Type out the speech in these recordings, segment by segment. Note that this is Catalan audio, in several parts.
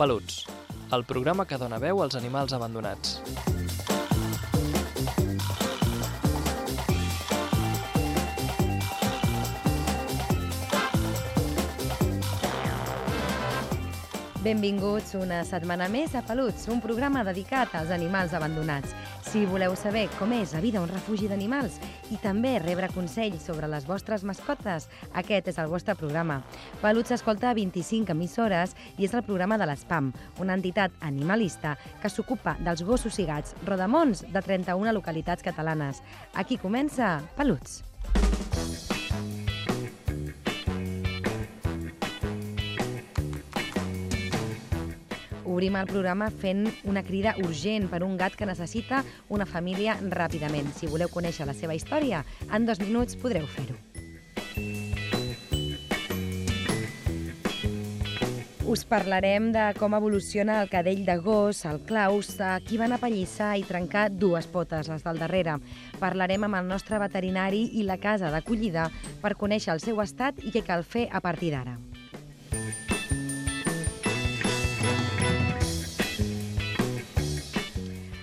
Peluts, el programa que dona veu als animals abandonats. Benvinguts una setmana més a Peluts, un programa dedicat als animals abandonats. Si voleu saber com és la vida un refugi d'animals i també rebre consells sobre les vostres mascotes, aquest és el vostre programa. Peluts s'escolta a 25 emissores i és el programa de l'ESPAM, una entitat animalista que s'ocupa dels gossos i gats rodamons de 31 localitats catalanes. Aquí comença Peluts. Obrim el programa fent una crida urgent per un gat que necessita una família ràpidament. Si voleu conèixer la seva història, en dos minuts podreu fer-ho. Us parlarem de com evoluciona el cadell de gos, el Klaus, a qui van apallissar i trencar dues potes, les del darrere. Parlarem amb el nostre veterinari i la casa d'acollida per conèixer el seu estat i què cal fer a partir d'ara.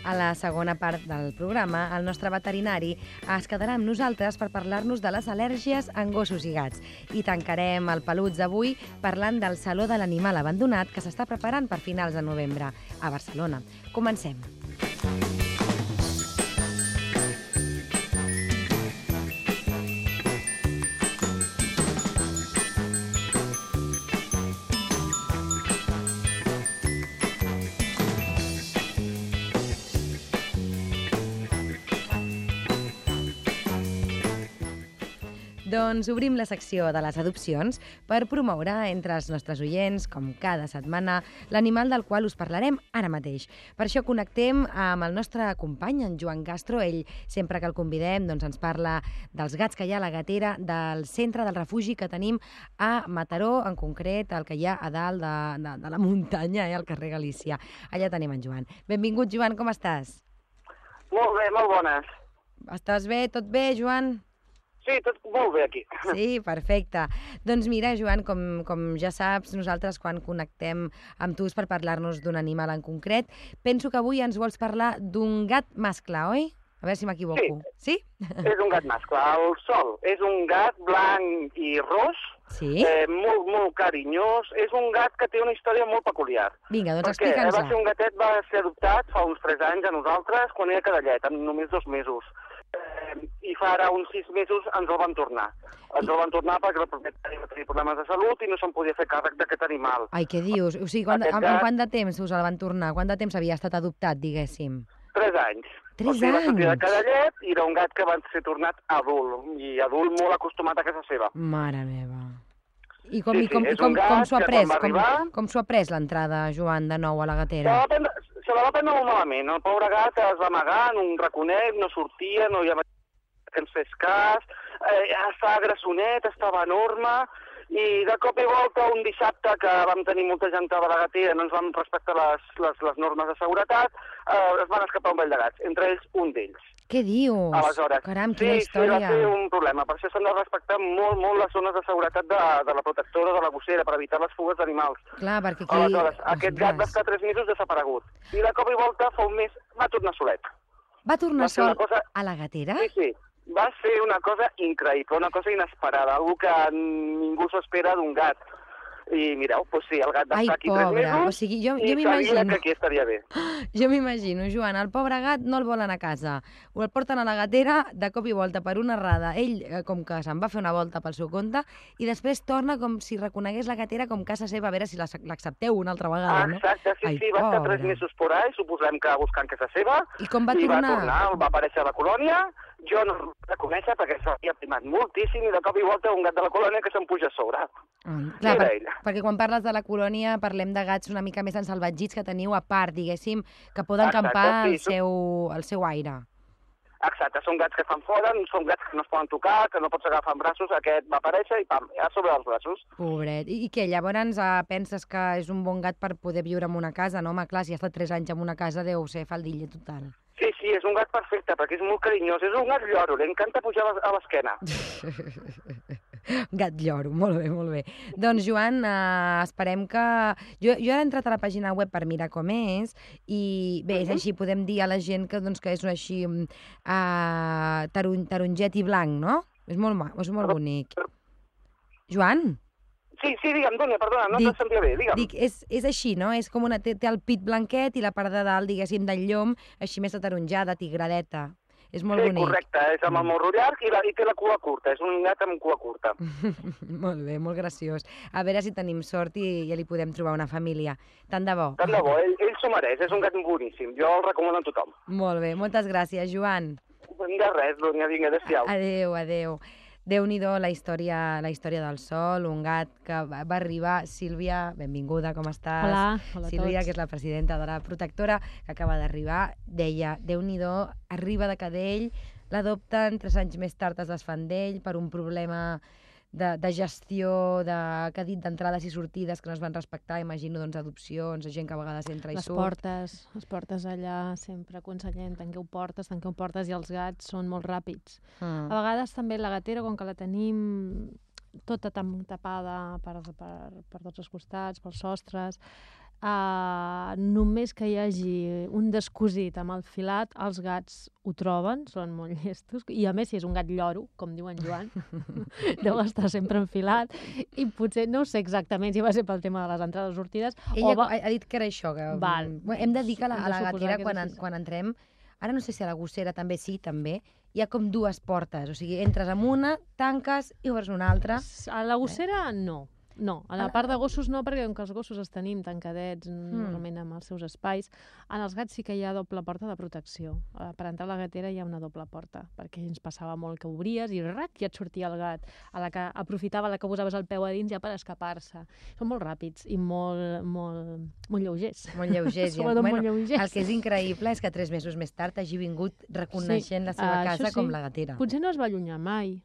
A la segona part del programa, el nostre veterinari es quedarà amb nosaltres per parlar-nos de les al·lèrgies en gossos i gats. I tancarem el peluts d'avui parlant del Saló de l'Animal Abandonat que s'està preparant per finals de novembre a Barcelona. Comencem. Doncs obrim la secció de les adopcions per promoure entre els nostres oients, com cada setmana, l'animal del qual us parlarem ara mateix. Per això connectem amb el nostre company, en Joan Castro. Ell, sempre que el convidem, doncs ens parla dels gats que hi ha a la gatera del centre del refugi que tenim a Mataró, en concret, el que hi ha a dalt de, de, de la muntanya, eh, al carrer Galícia. Allà tenim en Joan. Benvingut, Joan, com estàs? Molt bé, molt bones. Estàs bé? Tot bé, Joan? Sí, tot molt bé aquí. Sí, perfecte. Doncs mira, Joan, com, com ja saps, nosaltres quan connectem amb tu és per parlar-nos d'un animal en concret. Penso que avui ens vols parlar d'un gat mascle, oi? A veure si m'equivoco. Sí? És un gat mascle. El Sol és un gat blanc i ros, Sí? eh, molt, molt carinyós. És un gat que té una història molt peculiar. Vinga, doncs perquè va explica'ns-la. ser un gatet, va ser adoptat fa uns 3 anys a nosaltres, quan era cadallet, amb només dos mesos. Eh, I fa ara uns 6 mesos ens el van tornar. Ens el van tornar perquè el propietari va tenir problemes de salut i no se'n podia fer càrrec d'aquest animal. Ai, què dius? O sigui, quan, en, en quant de temps us el van tornar? Quant de temps havia estat adoptat, diguéssim? 3 anys. Tres o sigui, va sortir de anys? cadallet i era un gat que va ser tornat adult, i adult molt acostumat a casa seva. Mare meva. I com, Sí, com, sí, i com, com s'ho ha pres? Com, arribar- com s'ho ha pres l'entrada, Joan, de nou a la gatera? la, va prendre, se la va prendre molt malament. El pobre gat es va amagar en un raconet, no sortia, no hi havia que ens fes cas, eh, estava grassonet, estava enorme, i de cop i volta un dissabte que vam tenir molta gentada a la gatera, no ens vam respectar les, les, les normes de seguretat, eh, es van escapar un vell de gats, entre ells un d'ells. Què dius? Aleshores, Caram, sí, quina sí, va història. ser un problema. Per això s'han de respectar molt, molt les zones de seguretat de, de la protectora de la gossera per evitar les fugues d'animals. Clar, perquè aquí... Aleshores, aquest gat va estar tres mesos desaparegut. I de cop i volta, fa un mes, va tornar solet. Va tornar va sol cosa- a la gatera? Sí, sí. Va ser una cosa increïble, una cosa inesperada, algo que ningú s'espera d'un gat. I mireu, doncs sí, el gat va Ai, estar aquí pobre, tres mesos o sigui, jo- i jo sabia m'imagino. que aquí estaria bé. Jo m'imagino, Joan, el pobre gat no el volen a casa. O el porten a la gatera de cop i volta per una errada. Ell, eh, com que se'n va fer una volta pel seu compte, i després torna com si reconegués la gatera com casa seva, a veure si l'ac- l'accepteu una altra vegada, no? Exacte, sí, Ai, sí, va estar tres pobre. mesos por ahí, suposem que buscant casa seva, I com va i tornar? va tornar, va aparèixer a la colònia, jo no el vaig conèixer perquè s'havia primat moltíssim i de cop i volta un gat de la colònia que se'n puja a sobre. Ah, clar, Era per, perquè quan parles de la colònia parlem de gats una mica més ensalvatgits que teniu a part, diguéssim, que poden Exacte, campar sí, el seu, el seu aire. Exacte, són gats que fan fora, són gats que no es poden tocar, que no pots agafar en braços, aquest va aparèixer i pam, a sobre dels braços. Pobret. I, i què, llavors eh, penses que és un bon gat per poder viure en una casa, no? Home, clar, si ha estat 3 anys en una casa deu ser faldilla total. Sí, és un gat perfecte, perquè és molt carinyós, és un gat lloro, li encanta pujar a l'es- a l'esquena. Gat lloro, molt bé, molt bé. Doncs, Joan, eh, esperem que... Jo, jo he entrat a la pàgina web per mirar com és i, bé, és Mhm. així, podem dir a la gent que, doncs, que és així uh, tarun, taronget i blanc, no? És molt, és molt bonic. Joan, Sí, sí, digue'm, Dònia, perdona, no sentia bé, digue'm. dic, és, és així, no? És com una... Té, té el pit blanquet i la part de dalt, diguéssim, del llom, així més ataronjada, tigradeta. És molt sí, bonic. correcte, és amb el morro llarg i, la, i té la cua curta, és un gat amb cua curta. molt bé, molt graciós. A veure si tenim sort i ja li podem trobar una família. Tant de bo. Tant de bo, ell, ell s'ho mereix, és un gat boníssim, jo el recomano a tothom. Molt bé, moltes gràcies, Joan. De res, Dònia, vinga, adéu-siau. Adéu, adéu. Déu-n'hi-do la història, la història del sol, un gat que va, va arribar. Sílvia, benvinguda, com estàs? Hola, hola Sílvia, que és la presidenta de la protectora, que acaba d'arribar, deia, Déu-n'hi-do, arriba de cadell, l'adopten, tres anys més tard es desfan d'ell per un problema de, de gestió, de, que ha dit d'entrades i sortides que no es van respectar, imagino, doncs, adopcions, gent que a vegades entra i Les surt. portes, les portes allà sempre aconsellem, tanqueu portes, tanqueu portes i els gats són molt ràpids. Mm. A vegades també la gatera, com que la tenim tota tapada per, per, per tots els costats, pels sostres, uh, només que hi hagi un descosit amb el filat, els gats ho troben, són molt llestos, i a més si és un gat lloro, com diu en Joan, deu estar sempre enfilat, i potser no sé exactament si va ser pel tema de les entrades o sortides, Ella o va... ha, dit que era això. Que, Val. Bueno, Hem de dir que a la, a la gatera, quan, en, quan entrem, ara no sé si a la gossera també sí, també, hi ha com dues portes. O sigui, entres amb una, tanques i obres una altra. A la gossera, no. No, a la part de gossos no, perquè com que els gossos els tenim tancadets Hmm. mm. normalment amb els seus espais, en els gats sí que hi ha doble porta de protecció. Eh, Per entrar a la gatera hi ha una doble porta, perquè ens passava molt que obries i rac, ja et sortia el gat, a la que aprofitava la que posaves el peu a dins ja per escapar-se. Són molt ràpids i molt, molt, molt lleugers. Molt lleugers. ja. Sobretot molt lleugers. El que és increïble és que tres mesos més tard hagi vingut reconeixent la seva això casa com sí. la gatera. Potser no es va allunyar mai.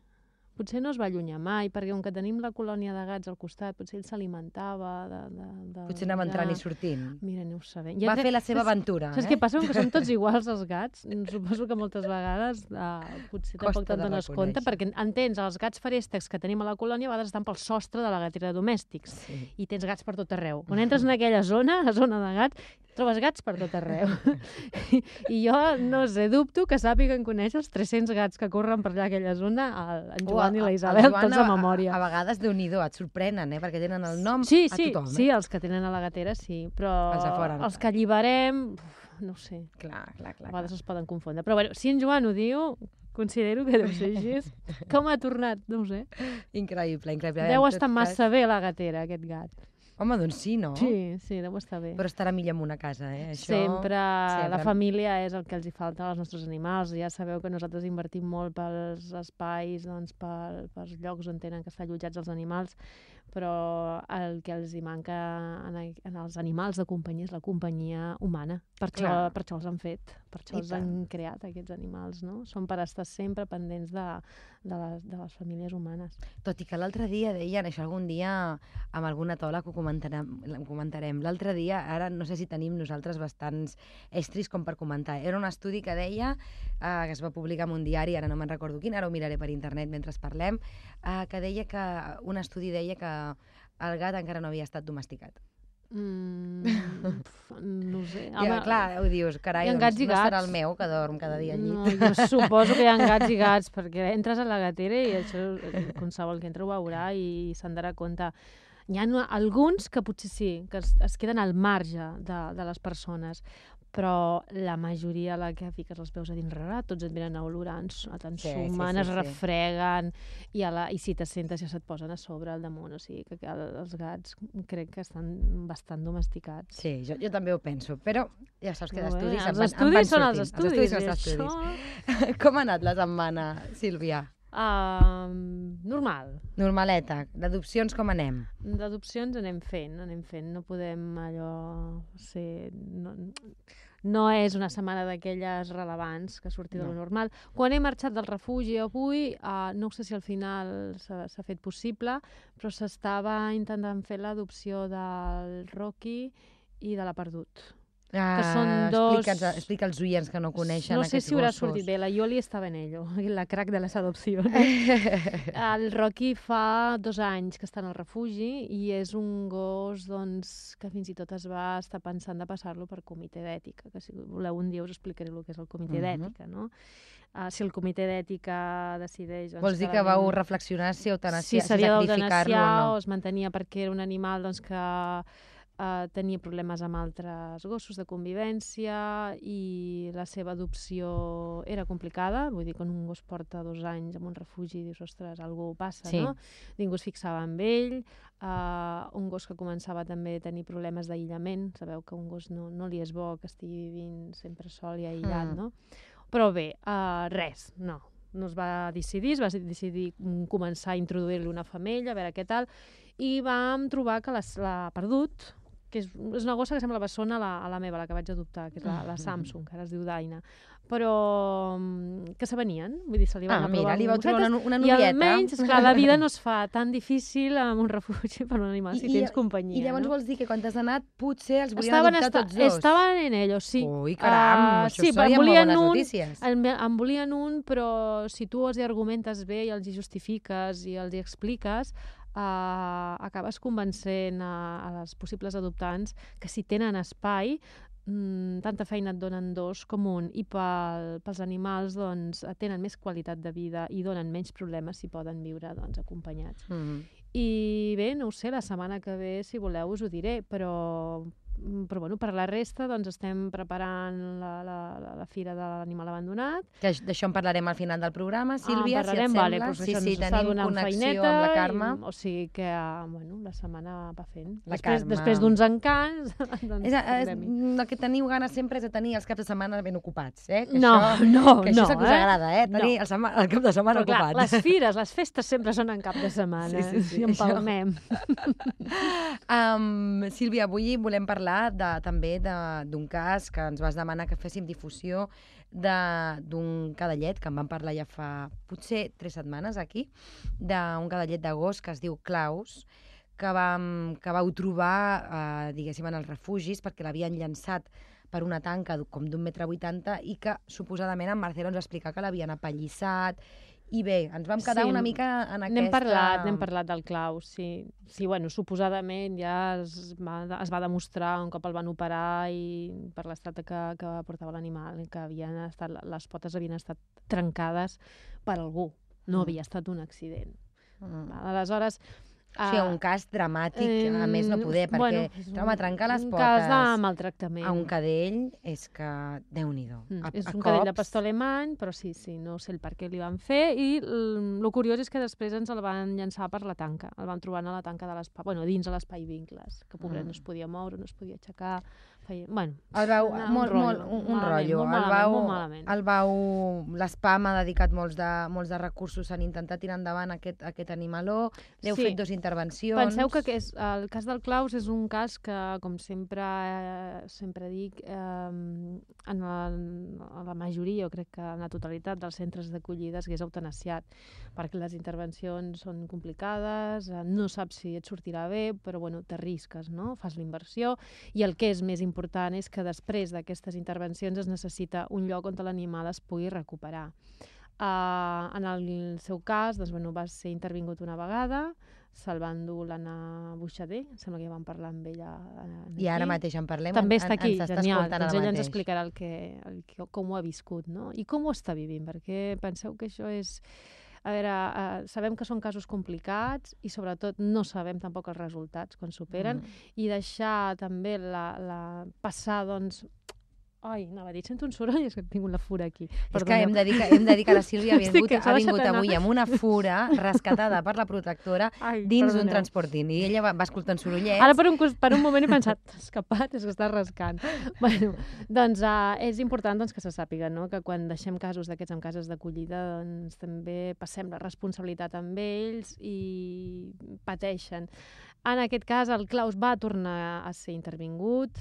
Potser no es va allunyar mai, perquè com que tenim la colònia de gats al costat, potser ell s'alimentava de, de, de... Potser anava entrant i sortint. Mira, no ho sabem. Va fer la seva aventura. Saps eh? què passa? Com que som tots iguals, els gats. Suposo que moltes vegades uh, potser Costa tampoc te'n dones compte, perquè entens, els gats feréstecs que tenim a la colònia a vegades estan pel sostre de la gatera de domèstics Sí. i tens gats per tot arreu. Quan entres en aquella zona, la zona de gats, trobes gats per tot arreu. I, I jo, no sé, dubto que sàpiguen conèixer els 300 gats que corren per allà aquella zona, el, en Joan O i la el Isabel, Joan tots de memòria. A, a vegades, déu nhi et sorprenen, eh? perquè tenen el nom Sí, a sí, tothom. sí, Eh? els que tenen a la gatera sí, però Els de fora no. els que alliberem, uf, no sé, Clar, clar, a clar. vegades es poden confondre. Però bueno, si en Joan ho diu, considero que deu ser així. Com ha tornat? No ho sé. Increïble, increïble. Deu estar cas- massa bé la gatera, aquest gat. Home, doncs sí, no? Sí, sí, deu estar bé. Però estarà millor en una casa, eh? Això... Sempre, sempre. la família és el que els hi falta als nostres animals. Ja sabeu que nosaltres invertim molt pels espais, doncs, per, pels llocs on tenen que estar allotjats els animals, però el que els hi manca en, en els animals de companyia és la companyia humana. Per això, per això els han fet, per això I els tant. han creat, aquests animals, no? Són per estar sempre pendents de, de, les, de les famílies humanes. Tot i que l'altre dia deien, això algun dia amb alguna tola que ho comentarem. ho comentarem. L'altre dia, ara no sé si tenim nosaltres bastants estris com per comentar. Era un estudi que deia, eh, que es va publicar en un diari, ara no me'n recordo quin, ara ho miraré per internet mentre parlem, eh, que deia que un estudi deia que el gat encara no havia estat domesticat. Mm, pf, no ho sé. Ja, clar, ho dius, carai, doncs, gats i no serà gats. el meu que dorm cada dia al No, llit. jo suposo que hi ha gats i gats, perquè entres a la gatera i això eh, qualsevol que entra ho veurà i se'n darà compte. Hi ha alguns que potser sí, que es, es queden al marge de, de les persones, però la majoria la que fiques els peus a dins rara, tots et venen a olorants, t'ensumen, sí, es sí. refreguen, i, a la, i si te sentes ja se't posen a sobre el damunt, o sigui que, que els gats crec que estan bastant domesticats. Sí, jo, jo també ho penso, però ja saps que d'estudis en els van, en estudis van són els estudis. Els estudis són els estudis. Com ha anat la setmana, Sílvia? Uh, normal. Normaleta, d'adopcions com anem? D'adopcions anem fent, anem fent. No podem allò ser... No, no és una setmana d'aquelles relevants que surti de No. lo normal. Quan he marxat del refugi avui, uh, no sé si al final s'ha fet possible, però s'estava intentant fer l'adopció del Rocky i de la Perdut. Ah, són dos- Explica'ns, explica als oients que no coneixen no sé si haurà gossos. sortit bé, la Yoli estava en ello, la crac de les adopcions. el Rocky fa dos anys que està en el refugi i és un gos doncs, que fins i tot es va estar pensant de passar-lo per comitè d'ètica, que si voleu un dia us explicaré el que és el comitè Mhm. d'ètica, no? Uh, si el comitè d'ètica decideix... Doncs, Vols dir que l'animal- vau reflexionar si Sí, eutanasiar, si seria sacrificar-lo o no? o es mantenia perquè era un animal doncs, que eh, tenia problemes amb altres gossos de convivència i la seva adopció era complicada. Vull dir, quan un gos porta dos anys en un refugi i dius, ostres, algú passa, Sí. no? Ningú es fixava en ell. Uh, un gos que començava també a tenir problemes d'aïllament. Sabeu que un gos no, no li és bo que estigui vivint sempre sol i aïllat, Mm. no? Però bé, uh, res, no. No es va decidir, es va decidir començar a introduir-li una femella, a veure què tal, i vam trobar que l'ha perdut, que és, és una gossa que sembla bessona a la, a la meva, la que vaig adoptar, que és la, la Samsung, que ara es diu Daina, però mm, que se venien, vull dir, se li van Ah, mira, li vau trobar una, una i novieta. almenys, esclar, la vida no es fa tan difícil amb un refugi per un animal, si tens companyia. I llavors no? vols dir que quan t'has anat potser els volien Estaven, adoptar esta, tots dos? estaven en ellos, sí. Ui, caram, Ah, això sí, serien em molt bones un, notícies. En, en volien un, però si tu els hi argumentes bé i els hi justifiques i els hi expliques, uh, acabes convencent a, a les possibles adoptants que si tenen espai, mm, tanta feina et donen dos com un, i pel, pels animals doncs, tenen més qualitat de vida i donen menys problemes si poden viure doncs, acompanyats. Mm. I bé, no ho sé, la setmana que ve, si voleu, us ho diré, però, però bueno, per la resta doncs, estem preparant la, la, la, la Fira de l'Animal Abandonat. Que aix- D'això en parlarem al final del programa, Sílvia, ah, si et parlarem, sembla. vale, doncs sí, això sí, tenim connexió feineta amb la Carme. I, o sigui que, ah, bueno, la setmana va fent. La després Carme. després d'uns encants, doncs És, és, el que teniu ganes sempre és de tenir els caps de setmana ben ocupats, eh? Que No, això, no, que això no, és el que us eh? agrada, eh? Tenir No. el, sema, el cap de setmana Però clar, ocupat. les fires, les festes sempre són en cap de setmana. Sí, sí, sí, I això. empalmem. Um, Sílvia, avui volem parlar de, també de- d'un cas que ens vas demanar que féssim difusió de- d'un cadallet, que en vam parlar ja fa potser tres setmanes aquí, d'un cadallet d'agost que es diu Claus, que, vam, que vau trobar, eh, diguéssim, en els refugis, perquè l'havien llançat per una tanca com d'un metre vuitanta i que suposadament en Marcelo ens va explicar que l'havien apallissat. I bé, ens vam quedar Sí, una mica en aquesta... N'hem parlat, n'hem parlat del Claus, sí. Sí, bueno, suposadament ja es va, es va demostrar un cop el van operar i per l'estat que, que portava l'animal, que havien estat, les potes havien estat trencades per algú. No Mm. havia estat un accident. Mm. Aleshores... O sigui, un cas dramàtic, a més no poder, perquè, bueno, un- home, trencar les Un potes cas de maltractament. a un cadell és que, déu-n'hi-do. Mm, A, és a un cadell de cops, pastor alemany, però sí, sí, no sé el per què li van fer i el curiós és que després ens el van llançar per la tanca. El van trobar a la tanca de l'espai, bueno, dins de l'espai vincles, que pobret Mm. no es podia moure, no es podia aixecar, feia... Bueno, El vau, una- un molt, rotllo, molt, un, un rotllo. molt el vau, molt malament. el vau, l'espam ha dedicat molts de, molts de recursos, s'han intentat tirar endavant aquest, aquest animaló, n'heu Sí. fet dos intervencions. Penseu que, és, el cas del Claus és un cas que, com sempre, eh, sempre dic, eh, en, el, en la majoria, jo crec que en la totalitat dels centres d'acollida és eutanasiat, perquè les intervencions són complicades, eh, no saps si et sortirà bé, però bueno, t'arrisques, no? fas la inversió, i el que és més important és que després d'aquestes intervencions es necessita un lloc on l'animal es pugui recuperar. Uh, en el seu cas, doncs, bueno, va ser intervingut una vegada, se'l va endur l'Anna Buixader, em sembla que ja vam parlar amb ella eh, I ara mateix en parlem. També en- està aquí, està genial. Doncs ella ens explicarà el que, el que, com ho ha viscut, no? I com ho està vivint, perquè penseu que això és... A veure, uh, sabem que són casos complicats i sobretot no sabem tampoc els resultats quan superen Mm. i deixar també la, la passar, doncs... Ai, anava a dir, sento un soroll i és que tinc una fura aquí. És que hem de dir que, hem de, dir que la Sílvia ha vingut, s'ha ha vingut deixat anar. avui amb una fura rescatada per la protectora Ai, dins d'un perdoneu. transportint. I ella va, va escoltant sorollets. Ara per un, per un moment he pensat, "T'has escapat, és que estàs rascant. bueno, doncs uh, és important doncs, que se sàpiga no? que quan deixem casos d'aquests en cases d'acollida doncs, també passem la responsabilitat amb ells i pateixen. En aquest cas, el Claus va tornar a ser intervingut,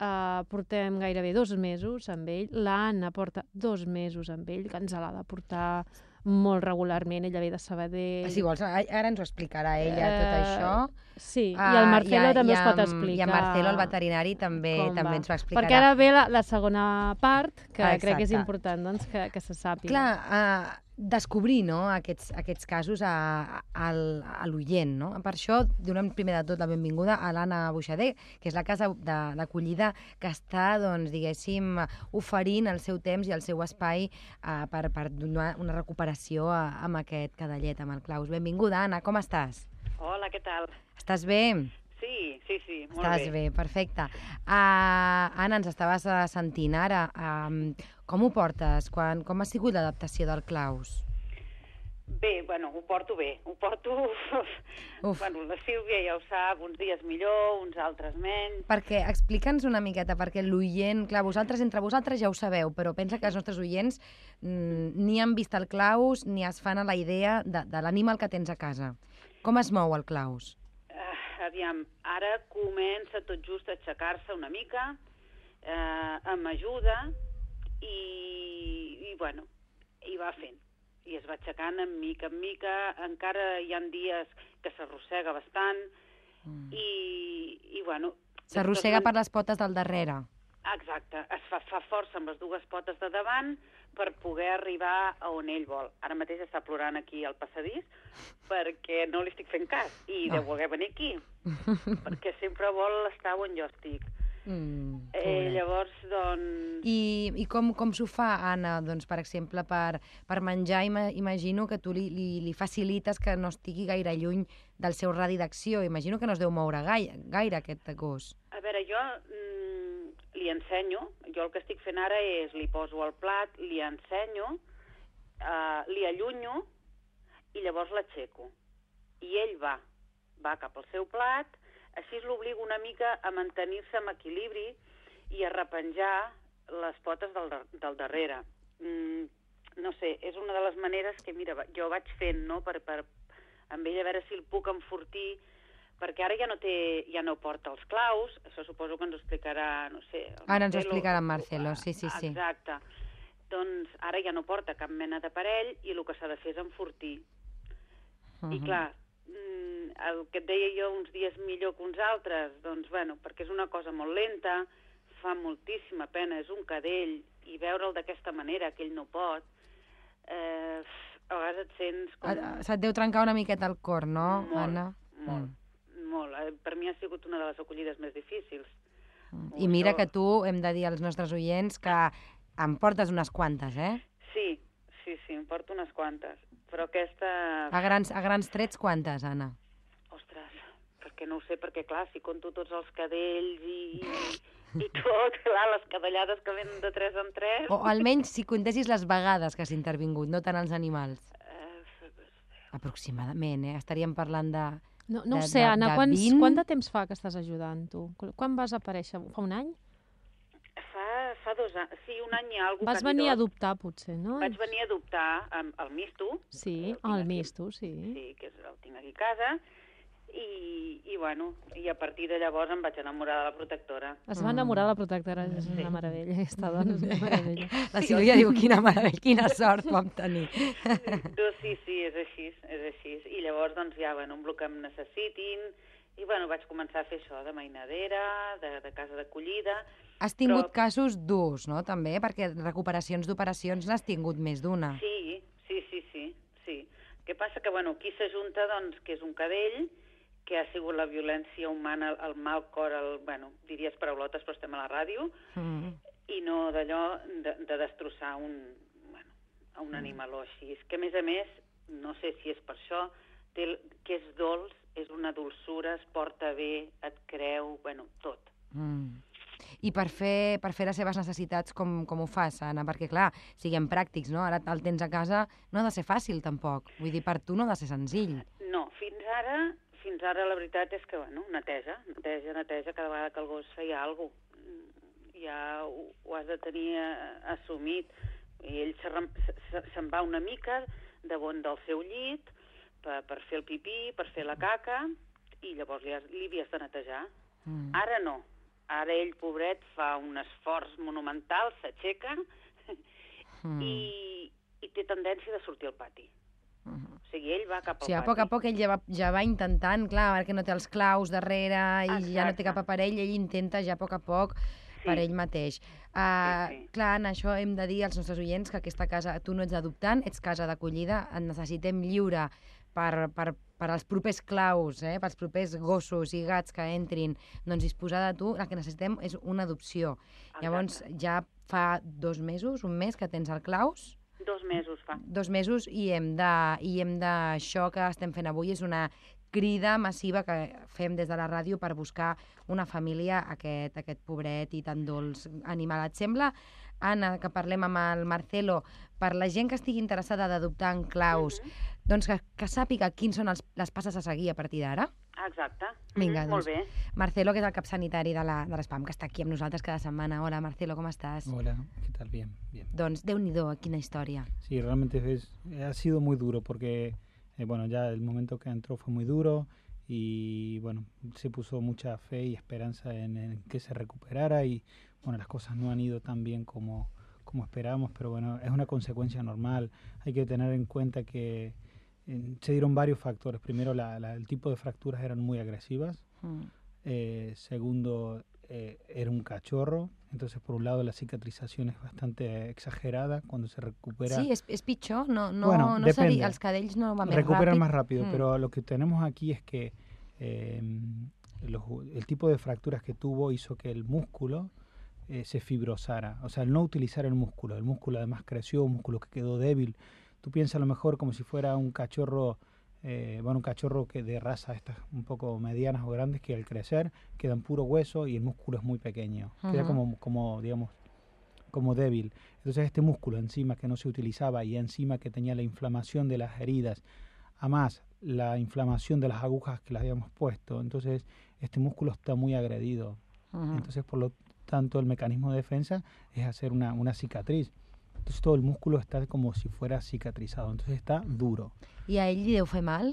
Uh, portem gairebé dos mesos amb ell. L'Anna porta dos mesos amb ell, que ens l'ha de portar molt regularment, ella ve de Sabadell. Si vols, ara ens ho explicarà ella, tot Eh, això. Sí, i Ah, el Marcelo i- també i us pot explicar. I en Marcelo, el veterinari, també també va. ens ho explicarà. Perquè ara ve la, la segona part, que Ah, crec que és exacte. important doncs, que, que se sàpiga. Clar, uh, descobrir no, aquests, aquests casos a, a, al- a l'oient. No? Per això donem primer de tot la benvinguda a l'Anna Buixader, que és la casa de- d'acollida que està, doncs, diguéssim, oferint el seu temps i el seu espai uh, per, per donar una recuperació a, amb aquest cadallet, amb el Claus. Benvinguda, Anna, com estàs? Hola, què tal? Estàs bé? Sí, sí, sí, molt Estàs bé, perfecte. Uh, Anna, ens estaves uh, sentint ara. Um, com ho portes? Quan, com ha sigut l'adaptació del Claus? Bé, bueno, ho porto bé, ho porto... Uf. Bueno, la Sílvia ja ho sap, uns dies millor, uns altres menys. Perquè explica'ns una miqueta, perquè l'oient, clar, vosaltres, entre vosaltres ja ho sabeu, però pensa que els nostres oients mm, ni han vist el Claus ni es fan a la idea de, de l'animal que tens a casa. Com es mou el Claus? Uh, aviam, ara comença tot just a aixecar-se una mica, uh, amb ajuda, i, i bueno, i va fent. I es va aixecant en mica en mica, encara hi han dies que s'arrossega bastant, Mm. i, i bueno... S'arrossega per les potes del darrere. Exacte, es fa, fa força amb les dues potes de davant per poder arribar a on ell vol. Ara mateix està plorant aquí al passadís perquè no li estic fent cas i Ah. deu voler venir aquí, perquè sempre vol estar on jo estic. Mm, Eh, llavors, doncs... I, i com, com s'ho fa, Anna, doncs, per exemple, per, per menjar, ima, imagino que tu li, li, li facilites que no estigui gaire lluny del seu radi d'acció. Imagino que no es deu moure gaire, gaire aquest gos. A veure, jo mm, li ensenyo, jo el que estic fent ara és li poso el plat, li ensenyo, uh, li allunyo i llavors l'aixeco. I ell va, va cap al seu plat, així l'obligo una mica a mantenir-se en equilibri i a repenjar les potes del, del darrere. Mm, no sé, és una de les maneres que, mira, jo vaig fent, no?, per, per, amb ell a veure si el puc enfortir perquè ara ja no té, ja no porta els claus, això suposo que ens ho explicarà, no sé... el Ara ens ho Marcelo. explicarà en Marcelo, sí, sí, sí. Exacte. Doncs ara ja no porta cap mena d'aparell i el que s'ha de fer és enfortir. I Mhm. clar, mm, el que et deia jo uns dies millor que uns altres, doncs bueno, perquè és una cosa molt lenta, fa moltíssima pena, és un cadell, i veure'l d'aquesta manera, que ell no pot, eh, a vegades et sents com... Ah, Se't deu trencar una miqueta el cor, no, Molt, Anna? Molt, molt. Eh, Per mi ha sigut una de les acollides més difícils. Mm. I mira que tu, hem de dir als nostres oients, que en portes unes quantes, eh? Sí, sí, sí, em porto unes quantes. Però aquesta... A grans, a grans trets, quantes, Anna? Ostres, perquè no ho sé, perquè clar, si conto tots els cadells i, i tot, clar, les cadellades que venen de 3 en 3... O almenys si contessis les vegades que has intervingut, no tant els animals. Eh, Aproximadament, eh? Estaríem parlant de... No, no de- ho sé, de- Anna, de quants, 20? quant de temps fa que estàs ajudant, tu? Quan vas aparèixer? Fa un any? Fa, dos anys, sí, un any i alguna Vas venir a adoptar, potser, no? Vaig venir a adoptar amb el Misto, Sí, el el. Misto, sí. sí, que és, el tinc aquí a casa, i, i bueno, i a partir de llavors em vaig enamorar de la protectora. Es va enamorar de la protectora, és una meravella, aquesta dona és una meravella. La Sílvia diu, quina meravella, quina sort vam tenir. Sí, sí, és així, és així. I llavors, doncs, ja, bueno, amb el que em necessitin, i, bueno, vaig començar a fer això de mainadera, de, de casa d'acollida. Has tingut Però- casos durs, no?, també? Perquè recuperacions d'operacions n'has tingut més d'una. Sí, sí, sí, sí, sí. Què passa? Que, bueno, aquí s'ajunta, doncs, que és un cadell, que ha sigut la violència humana, el mal cor, el, bueno, diries paraulotes, però estem a la ràdio, Mm. i no d'allò de, de destrossar un, bueno, a un animaló així. És que, a més a més, no sé si és per això, té, que és dolç, és una dolçura, es porta bé, et creu, bueno, tot. Mm. I per fer, per fer les seves necessitats, com, com ho fas, Anna? Perquè, clar, siguem pràctics, no? Ara el tens a casa, no ha de ser fàcil, tampoc. Vull dir, per tu no ha de ser senzill. No, fins ara, fins ara la veritat és que, bueno, neteja, neteja, neteja, cada vegada que el gos feia alguna cosa, ja ho, ho has de tenir eh, assumit. I ell se rem- se- se- se'n va una mica de bon del seu llit per, per fer el pipí, per fer la caca, i llavors li, li havies de netejar. Mm. Ara no. Ara ell, pobret, fa un esforç monumental, s'aixeca Mm. i, i té tendència de sortir al pati. Uh -huh. O sigui, ell va cap O al sigui, a pati. poc a poc ell ja va, ja va intentant, clar, que no té els claus darrere i ja no té Exacte. cap aparell, ell intenta ja a poc a poc Sí. per ell mateix. Uh, Sí, sí. Clar, en això hem de dir als nostres oients que aquesta casa, tu no ets adoptant, ets casa d'acollida, et necessitem lliure per, per, per als propers claus, eh, pels propers gossos i gats que entrin, doncs disposar de tu, el que necessitem és una adopció. Llavors, ja fa dos mesos, un mes que tens el claus, Dos mesos fa. dos mesos i hem de, i hem de, això que estem fent avui és una crida massiva que fem des de la ràdio per buscar una família a aquest, aquest pobret i tan dolç animal. Et sembla, Anna, que parlem amb el Marcelo, per la gent que estigui interessada d'adoptar en claus, Mhm. Doncs que, que sàpiga quins són els, les passes a seguir a partir d'ara? Exacte. Vinga, Mhm, doncs. Molt bé. Marcelo, que és el cap sanitari de la- de l'ESPAM, que està aquí amb nosaltres cada setmana. Hola, Marcelo, com estàs? Hola, ¿qué tal? Bien, bien. Doncs, déu-n'hi-do, quina història. Sí, realmente es, ha sido muy duro porque, eh, bueno, ya el momento que entró fue muy duro y, bueno, se puso mucha fe y esperanza en, en que se recuperara y, bueno, las cosas no han ido tan bien como, como esperábamos, pero bueno, es una consecuencia normal. Hay que tener en cuenta que se dieron varios factores. Primero, la- la- el tipo de fracturas eran muy agresivas. Mm. Eh, segundo, eh, era un cachorro. Entonces, por un lado, la cicatrización es bastante exagerada cuando se recupera. Sí, és, és pitjor? No, no, Bueno, no depende. els cadells no van recuperan más rápido, Mm. pero lo que tenemos aquí es que eh, los- el tipo de fracturas que tuvo hizo que el músculo eh, se fibrosara. O sea, el no utilizar el músculo. El músculo además creció, un músculo que quedó débil. Tú piensas a lo mejor como si fuera un cachorro, eh, bueno, un cachorro que de raza estas un poco medianas o grandes que al crecer quedan puro hueso y el músculo es muy pequeño. Queda Ujú. como, como, digamos, como débil. Entonces este músculo encima que no se utilizaba y encima que tenía la inflamación de las heridas, a más la inflamación de las agujas que le habíamos puesto, entonces este músculo está muy agredido. Entonces por lo tanto el mecanismo de defensa es hacer una, una cicatriz. Entonces todo el músculo está como si fuera cicatrizado, entonces está duro. I a li deu fer mal?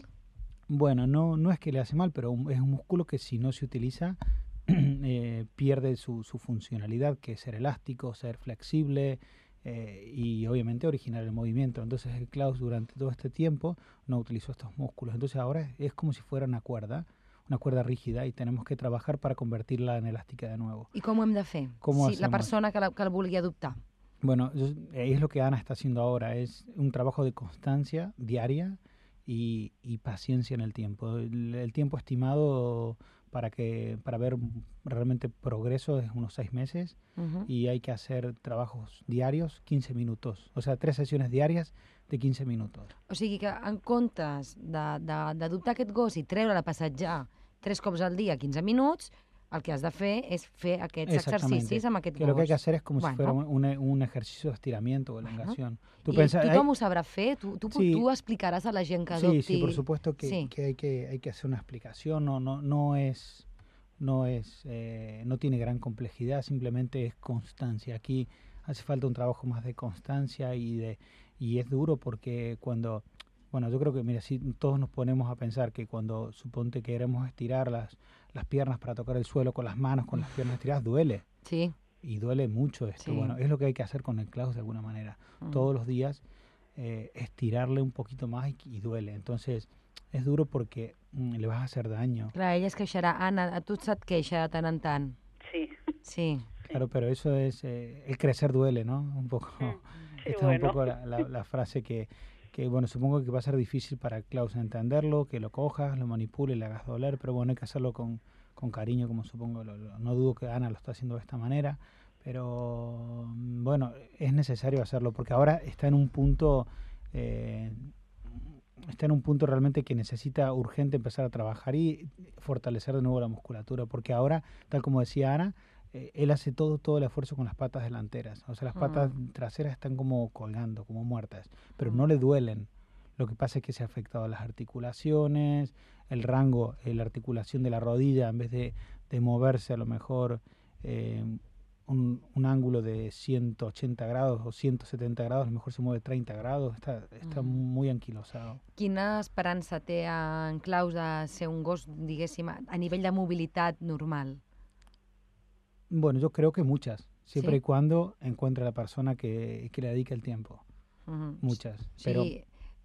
Bueno, no, no es que le hace mal, pero es un músculo que si no se utiliza eh, pierde su, su funcionalidad, que es ser elástico, ser flexible eh, y obviamente originar el movimiento. Entonces el Klaus durante todo este tiempo no utilizó estos músculos. Entonces ahora es, como si fuera una cuerda, una cuerda rígida y tenemos que trabajar para convertirla en elástica de nuevo. I com ho hem de fer? Com si la persona que, la, que el vulgui adoptar. Bueno, yo- eh, es lo que Ana está haciendo ahora, es un trabajo de constancia diaria y, y paciencia en el tiempo. El, el tiempo estimado para que para ver realmente progreso es unos seis meses Uh y hay que hacer trabajos diarios, 15 minutos, o sea, tres sesiones diarias de 15 minutos. O sigui que en comptes de- aquest gos i treure a passejar tres cops al dia, 15 minuts, el que has de fer és fer aquests Exactamente. exercicis amb aquest Que lo que hay que gos. hacer es como Bueno. si fuera un, un- ejercicio de estiramiento o elongación. Tú I hay- tothom ho sabrà fer? Tu, tu, Sí. tu explicaràs a la gent que adopti... Sí, sí, por supuesto que, Sí. que hay que hay que hacer una explicación. No, no, no es, no es, eh, no tiene gran complejidad. Simplemente es constancia. Aquí hace falta un trabajo más de constancia y de y es duro porque cuando, bueno, yo creo que mira, si todos nos ponemos a pensar que cuando suponte que queremos estirar las las piernas para tocar el suelo con las manos, con las piernas estiradas, duele Sí. y duele mucho esto. Sí. Bueno, es lo que hay que hacer con el Klaus de alguna manera Mm. todos los días eh, estirarle un poquito más y, y duele. Entonces es duro porque mm, le vas a hacer daño. Clar, ella es queixarà. Anna, a tu tant en tant. Sí. Sí. Claro, pero eso es, eh, el crecer duele, ¿no? Un poco, Sí, esta bueno. es un poco la, la- la frase que, que, bueno, supongo que va a ser difícil para Klaus entenderlo, que lo cojas, lo manipules, le hagas doler, pero bueno, hay que hacerlo con, con cariño, como supongo, no dudo que Ana lo está haciendo de esta manera, pero mm, bueno, es necesario hacerlo porque ahora está en un punto, eh, está en un punto realmente que necesita urgente empezar a trabajar y fortalecer de nuevo la musculatura, porque ahora, tal como decía Ana, eh, él hace todo, todo el esfuerzo con las patas delanteras, o sea, las patas traseras están como colgando, como muertas, pero no le duelen. Lo que pasa es que se ha afectado las articulaciones, el rango, eh, la articulación de la rodilla, en vez de, de moverse a lo mejor eh, un, un ángulo de 180 grados o 170 grados, a lo mejor se mueve 30 grados, está, está Mm. muy anquilosado. Quina esperança té en Claus de ser un gos, diguéssim, a a nivell de mobilitat normal? Bueno, yo creo que muchas, siempre Sí. y cuando encuentre la persona que, que le dedique el tiempo. Mhm. muchas. O Pero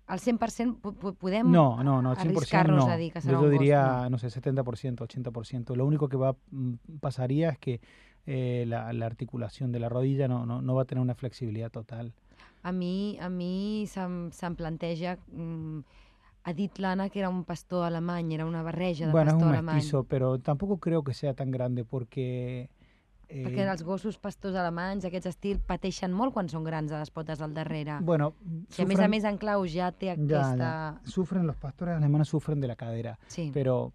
al 100% po- po- podem no, no, no, 100% arriscar-nos no. a dir que serà Yo un gos, diría, no sé, 70%, 80%. Lo único que va mm, pasaría es que eh, la, la articulación de la rodilla no, no, no va a tener una flexibilidad total. A mi, a mi se'm, se'm planteja... Mm, ha dit que era un pastor alemany, era una barreja de Bueno, es pastor un alemany. mestizo, pero tampoco creo que sea tan grande porque... eh, Perquè els gossos pastors alemanys, aquests estil, pateixen molt quan són grans a les potes al darrere. Bueno, si a més a més en Claus ja té ya, aquesta... ya. Sufren, los pastores alemanes sufren de la cadera, Sí. pero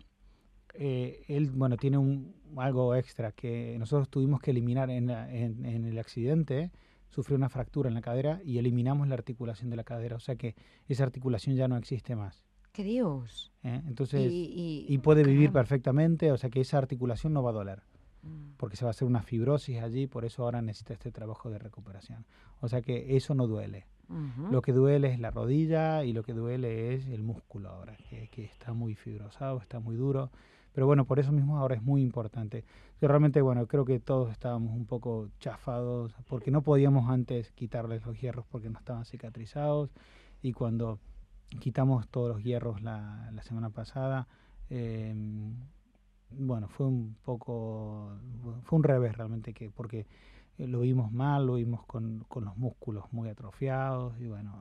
eh, él, bueno, tiene un, algo extra que nosotros tuvimos que eliminar en, la- en, en el accidente, sufrió una fractura en la cadera y eliminamos la articulación de la cadera, o sea que esa articulación ya no existe más. Què dius? ¿eh? Entonces, I, y puede vivir perfectamente, o sea que esa articulación no va a doler. Mm. porque se va a hacer una fibrosis allí, por eso ahora necesita este trabajo de recuperación. O sea que eso no duele. Mhm. Lo que duele es la rodilla y lo que duele es el músculo ahora, que, que está muy fibrosado, está muy duro. Pero bueno, por eso mismo ahora es muy importante. Yo realmente, bueno, creo que todos estábamos un poco chafados, porque no podíamos antes quitarles los hierros porque no estaban cicatrizados. Y cuando quitamos todos los hierros la, la semana pasada, eh, bueno, fue un poco, fue un revés realmente, que porque eh, lo vimos mal, lo vimos con, con los músculos muy atrofiados y bueno,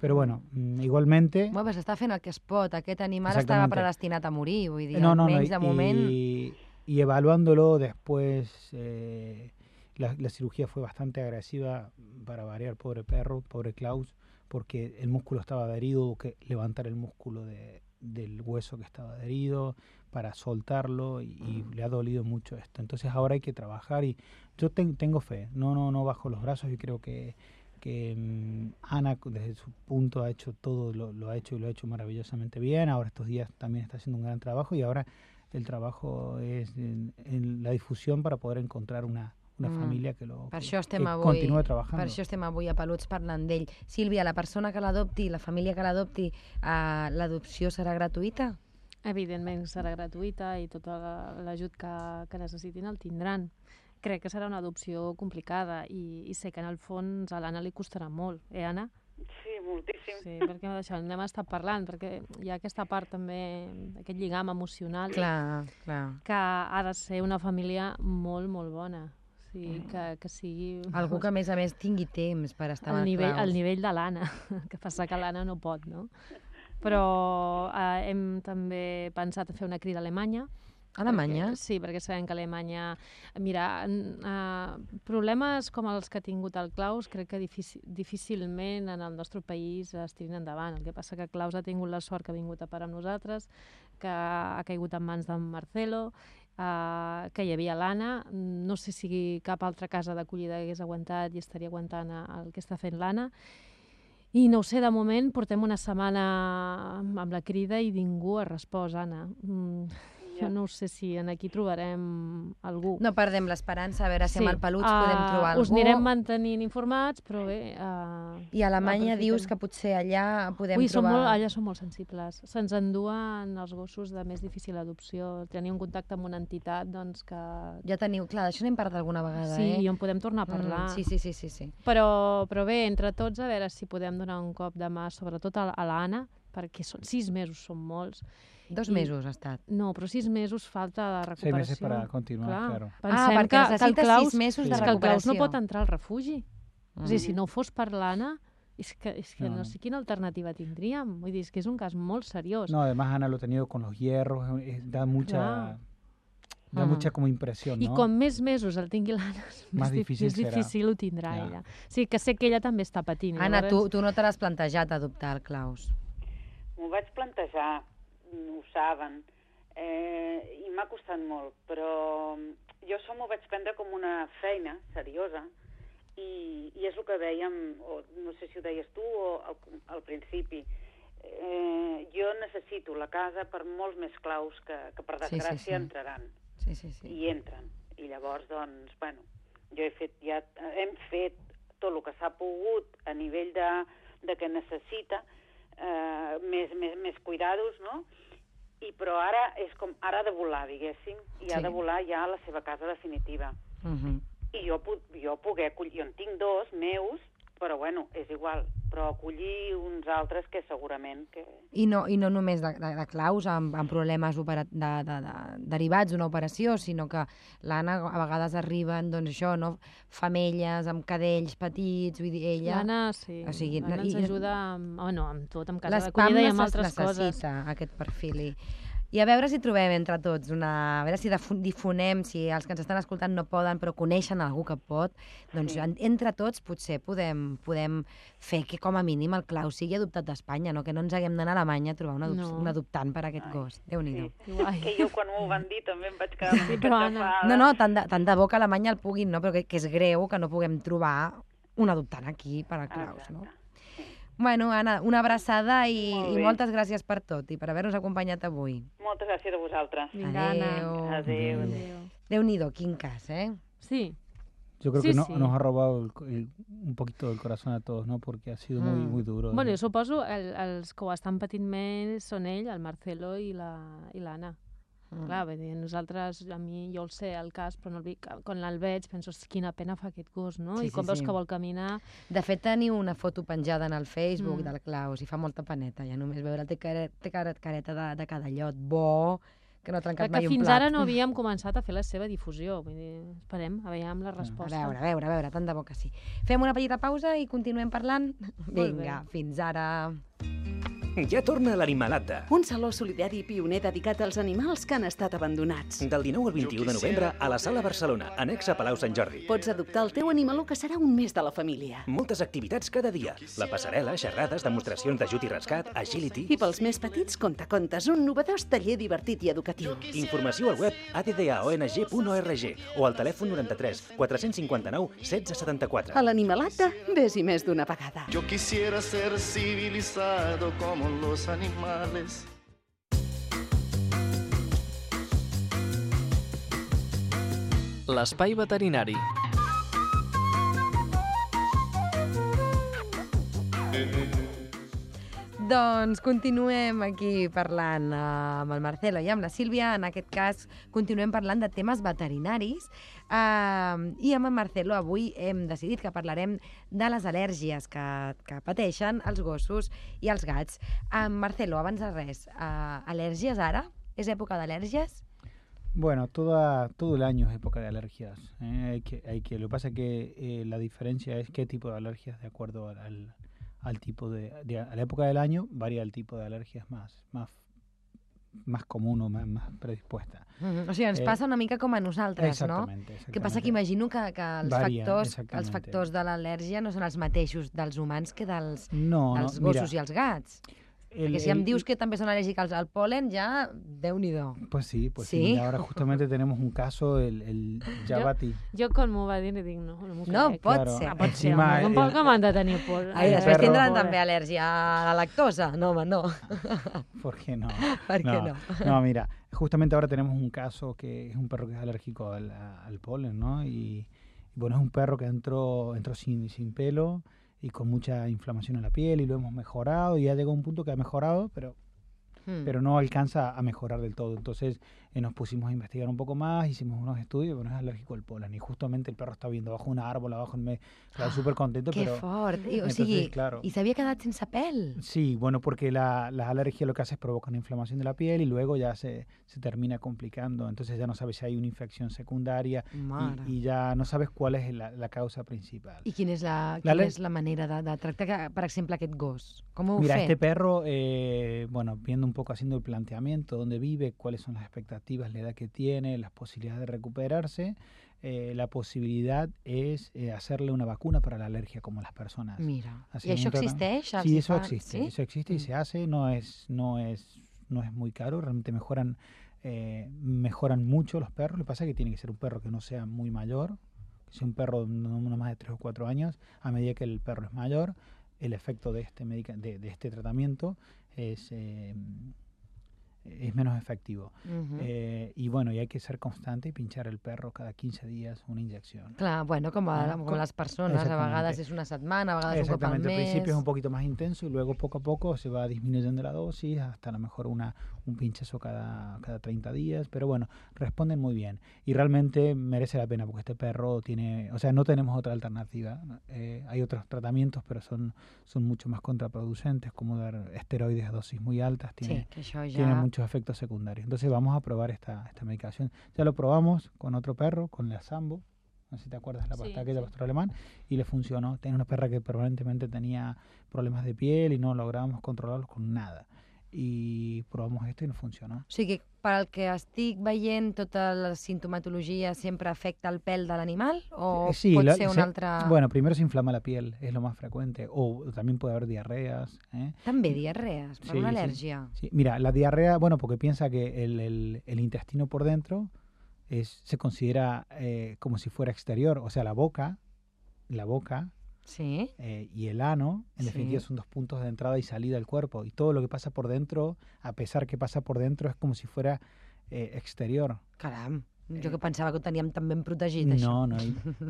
pero bueno, mm, igualmente... Bueno, però s'està fent el que es pot. Aquest animal estava predestinat a morir, vull dir, no, no, no, almenys de moment... y, y evaluándolo después, eh, la, la cirugía fue bastante agresiva para variar, pobre perro, pobre Klaus, porque el músculo estaba adherido, hubo que levantar el músculo de, del hueso que estaba adherido para soltarlo y, y le ha dolido mucho esto. Entonces ahora hay que trabajar y yo ten- tengo fe, no, no, no bajo los brazos y creo que, que mm, Ana desde su punto ha hecho todo, lo, lo ha hecho y lo ha hecho maravillosamente bien. Ahora estos días también está haciendo un gran trabajo y ahora el trabajo es en, en la difusión para poder encontrar una, una Mm. familia que lo Per això estem que avui... continúe trabajando. Per això estem avui a Peluts parlant d'ell. Sílvia, la persona que l'adopti, la família que l'adopti, eh, l'adopció serà gratuïta? Evidentment serà gratuïta i tot la- l'ajut que, que necessitin el tindran. Crec que serà una adopció complicada i, i sé que en el fons a l'Anna li costarà molt. Eh, Anna? Sí, moltíssim. Sí, perquè d'això n'hem estat parlant, perquè hi ha aquesta part també, aquest lligam emocional, Clar, clar. que ha de ser una família molt, molt bona. Sigui, que, que sigui... Algú que, a més a més, tingui temps per estar al amb nivell, al nivell de l'Anna, que passa que l'Anna no pot, no? Però eh, hem també pensat a fer una crida a Alemanya. Alemanya? Perquè, sí, perquè sabem que Alemanya... Mira, eh, problemes com els que ha tingut el Klaus crec que difícil, difícilment en el nostre país es tirin endavant. El que passa que Klaus ha tingut la sort que ha vingut a parar amb nosaltres, que ha caigut en mans d'en Marcelo, eh, que hi havia l'Anna. No sé si cap altra casa d'acollida hagués aguantat i estaria aguantant eh, el que està fent l'Anna. I no ho sé, de moment portem una setmana amb la crida i ningú ha respost, Anna. Mm, jo no sé si en aquí trobarem algú. No perdem l'esperança, a veure si amb el Peluts podem ah, trobar algú. Us anirem mantenint informats, però bé... Uh, I a Alemanya dius que potser allà podem Ui, trobar... molt, allà són molt sensibles. Se'ns enduen els gossos de més difícil adopció. Tenir un contacte amb una entitat doncs, que... Ja teniu... Clar, d'això n'hem parlat alguna vegada, Sí, eh? i on podem tornar a parlar. Mm, sí, sí, sí, sí, sí. Però, però bé, entre tots, a veure si podem donar un cop de mà, sobretot a, a l'Anna, perquè són sis mesos, són molts. Dos I- mesos ha estat. No, però sis mesos falta de Seis recuperació. meses para continuar, claro. Ah, Pensem perquè que, necessita Claus, sis mesos de és que el Claus no recuperació. pot entrar al refugi. Mm. És a dir, si no fos per l'Anna, és que, és que No, no, no. sé quina alternativa tindríem. Vull dir, és que és un cas molt seriós. No, además Ana lo ha tenido con los hierros, da mucha, Claro. da Mm. mucha como impresión, I ¿no? com més mesos el tingui l'Anna, Más més, dif- difícil més serà. difícil ho tindrà Ja. ella. Sí, que sé que ella també està patint. i Anna, tu, llavors- tu no te l'has plantejat adoptar el Claus? M'ho vaig plantejar, mm, ho saben, eh, i m'ha costat molt, però jo això m'ho vaig prendre com una feina seriosa i, i és el que dèiem, o no sé si ho deies tu o al, al principi, eh, jo necessito la casa per molts més claus que, que per Sí, sí, desgràcia sí. entraran Sí, sí, sí. i entren. I llavors, doncs, bueno, jo he fet, ja hem fet tot el que s'ha pogut a nivell de, de que necessita eh, més, més, més cuidados, no? I, però ara és com, ara de volar, diguéssim, i Sí. ha de volar ja a la seva casa definitiva. Uh -huh. I jo, jo poder jo en tinc dos meus, però bueno, és igual, però acollir uns altres que segurament que... I no, i no només de, de, de claus amb, amb problemes de, de, de, derivats d'una operació, sinó que l'Anna a vegades arriben, doncs això, no? femelles amb cadells petits, vull dir, ella... L'Anna, sí. o sigui, L'Anna ens i- ajuda amb, bueno, amb tot, amb casa d'acollida i amb altres coses. necessita aquest perfil. I, I a veure si trobem entre tots una... A veure si difonem, si els que ens estan escoltant no poden, però coneixen algú que pot, doncs Sí. en, entre tots potser podem, podem fer que com a mínim el Clau sigui adoptat d'Espanya, no? que no ens haguem d'anar a Alemanya a trobar un, adop No. un adoptant per a aquest Ai, gos. Déu-n'hi-do. sí. Que jo quan m'ho van dir també em vaig quedar una Sí, mica però, Anna, xafada. No, no, tant de, tant de bo que a Alemanya el puguin, no? però que, que és greu que no puguem trobar un adoptant aquí per a Claus, no? Bueno, Anna, una abraçada i, Molt i moltes gràcies per tot i per haver-nos acompanyat avui. Moltes gràcies a vosaltres. Vinga, Anna. Adéu. Adéu. Adéu. Déu-n'hi-do, quin cas, eh? Sí, Yo creo Sí, que no- sí. nos ha robado el el- un poquito del corazón a todos, ¿no? Porque ha sido muy, Mm. muy duro. Bueno, jo suposo el, els que ho estan patint més són ell, el Marcelo i la i l'Anna. Mm. Clar, vull dir, nosaltres, a mi, jo el sé, el cas, però no el veig, quan el veig penso, "Hosti, quina pena fa aquest gos, no? Sí, I com sí, veus sí. que vol caminar... De fet, teniu una foto penjada en el Facebook Mm. del Claus i fa molta paneta, ja només veure té, care, té cara- careta de, de cada llot bo, que no ha trencat Que, mai que un fins ara no havíem començat a fer la seva difusió. Vull dir, esperem, a veure la A resposta. veure, a veure, a veure, tant de bo que sí. Fem una petita pausa i continuem parlant? Vinga, fins ara. Ja torna l'Animalata. Un saló solidari pioner dedicat als animals que han estat abandonats. Del 19 al 21 de novembre a la Sala Barcelona, annex a Palau Sant Jordi. Pots adoptar el teu animaló que serà un més de la família. Moltes activitats cada dia. La passarel·la, xerrades, demostracions d'ajut i rescat, agility... I pels més petits, contacontes, un novedós taller divertit i educatiu. Informació al web addong.org o al telèfon 93 459 1674. A l'Animalata, ves i més d'una vegada. Yo quisiera ser civilizado como los animales. L'espai veterinari. Doncs continuem aquí parlant eh, amb el Marcelo i amb la Sílvia. En aquest cas, continuem parlant de temes veterinaris. Eh, I amb el Marcelo avui hem decidit que parlarem de les al·lèrgies que, que pateixen els gossos i els gats. Eh, Marcelo, abans de res, eh, al·lèrgies ara? És època d'al·lèrgies? Bueno, toda, todo el año es época de alergias. ¿eh? Hay que, hay que, lo que pasa es que eh, la diferencia es qué tipo de alergias de acuerdo al, al, al tipo de, de- a la época del año varía el tipo de alergias más, más, más común o más, más predispuesta. Mm O sigui, ens Eh, passa una mica com a nosaltres, no? Exactamente. que passa que imagino que, que els, Varia, factors, els factors de l'al·lèrgia no són els mateixos dels humans que dels, No, no, dels mira, gossos i els gats. El- Perquè si em el- dius que també són al·lèrgics al pol·len, ja, déu-n'hi-do. Pues sí, pues sí. ¿Sí? mira, ahora justamente tenemos un caso, el, el Yabati. Jo m'ho va dir li dic, no, no m'ho No crec. pot Claro. ser. Ah, pot ser, Encima home, el- tampoc que m'han de tenir por. Ai, el després perro- tindran Pobre. també al·lèrgia a la lactosa. No, home, no. ¿Por qué no? Per què no? No, mira, justamente ahora tenemos un caso que es un perro que es alérgico al, a- al polen, ¿no? Y, y bueno, es un perro que entró, entró sin, sin pelo y con mucha inflamación en la piel y lo hemos mejorado y ya llegó a un punto que ha mejorado, pero, Mm. pero no alcanza a mejorar del todo. Entonces eh, nos pusimos a investigar un poco más, hicimos unos estudios, bueno, es alérgico al polen y justamente el perro está viendo bajo un árbol, abajo en medio, claro, súper contento, Que pero... fort. Entonces, sigui, claro. i s'havia quedat sense pèl. Sí, bueno, porque la, las alergias lo que hace es provocar una inflamación de la piel y luego ya se, se termina complicando. Entonces ya no sabes si hay una infección secundaria y, y ya no sabes cuál es la, la causa principal. I quina és la, La al·lè- és la manera de, de tractar, que, per exemple, aquest gos? Heu Mira, este perro, eh, bueno, viendo un poco, haciendo el planteamiento, dónde vive, cuáles son las expectativas, la edad que tiene, las posibilidades de recuperarse, eh, la posibilidad es eh, hacerle una vacuna para la alergia como las personas. Mira, Así això trata- existeix? Els Sí, eso existe, Sí? eso existe y Mm. se hace, no es, no es, no es muy caro, realmente mejoran, eh, mejoran mucho los perros, lo que pasa es que tiene que ser un perro que no sea muy mayor, que sea un perro no, no más de 3 o 4 años, a medida que el perro es mayor, el efecto de este, medica- de, de este tratamiento es, es menos efectivo. Eh, y bueno, y hay que ser constante y pinchar el perro cada 15 días una inyección. Clar, bueno, com, a, Ah, com com- les persones, a vegades és una setmana, a vegades un cop al Exactamente, al mes... principio es un poquito más intenso y luego poco a poco se va disminuyendo la dosis hasta a lo mejor una, un pinchazo cada, cada 30 días, pero bueno, responden muy bien y realmente merece la pena porque este perro tiene, o sea, no tenemos otra alternativa. Eh, hay otros tratamientos pero son, son mucho más contraproducentes como dar esteroides a dosis muy altas, tiene, Sí, muchos efectos secundarios. Entonces vamos a probar esta, esta medicación. Ya lo probamos con otro perro, con la Sambo. No sé si te acuerdas la Sí, pasta aquella sí. pastor alemán y le funcionó. Tenía una perra que permanentemente tenía problemas de piel y no lográbamos controlarlos con nada. Y probamos esto y nos funcionó. O sigui, per al que estic veient, tota la sintomatologia sempre afecta el pèl de l'animal? O Eh, sí, pot lo- ser se- una altra... Bueno, primero se inflama la piel, es lo más frecuente. O también puede haber diarreas. ¿eh? També diarrees, per Sí, una sí. al·lèrgia. Sí, mira, la diarrea, bueno, porque piensa que el, el- el intestino por dentro es, se considera eh, como si fuera exterior, o sea, la boca, la boca Sí? eh, y el ano, en Sí. definitiva, son dos puntos de entrada y salida del cuerpo. Y todo lo que pasa por dentro, a pesar que pasa por dentro, es como si fuera eh, exterior. Caram, jo Eh, que pensava que ho teníem tan ben protegit, això. No, no.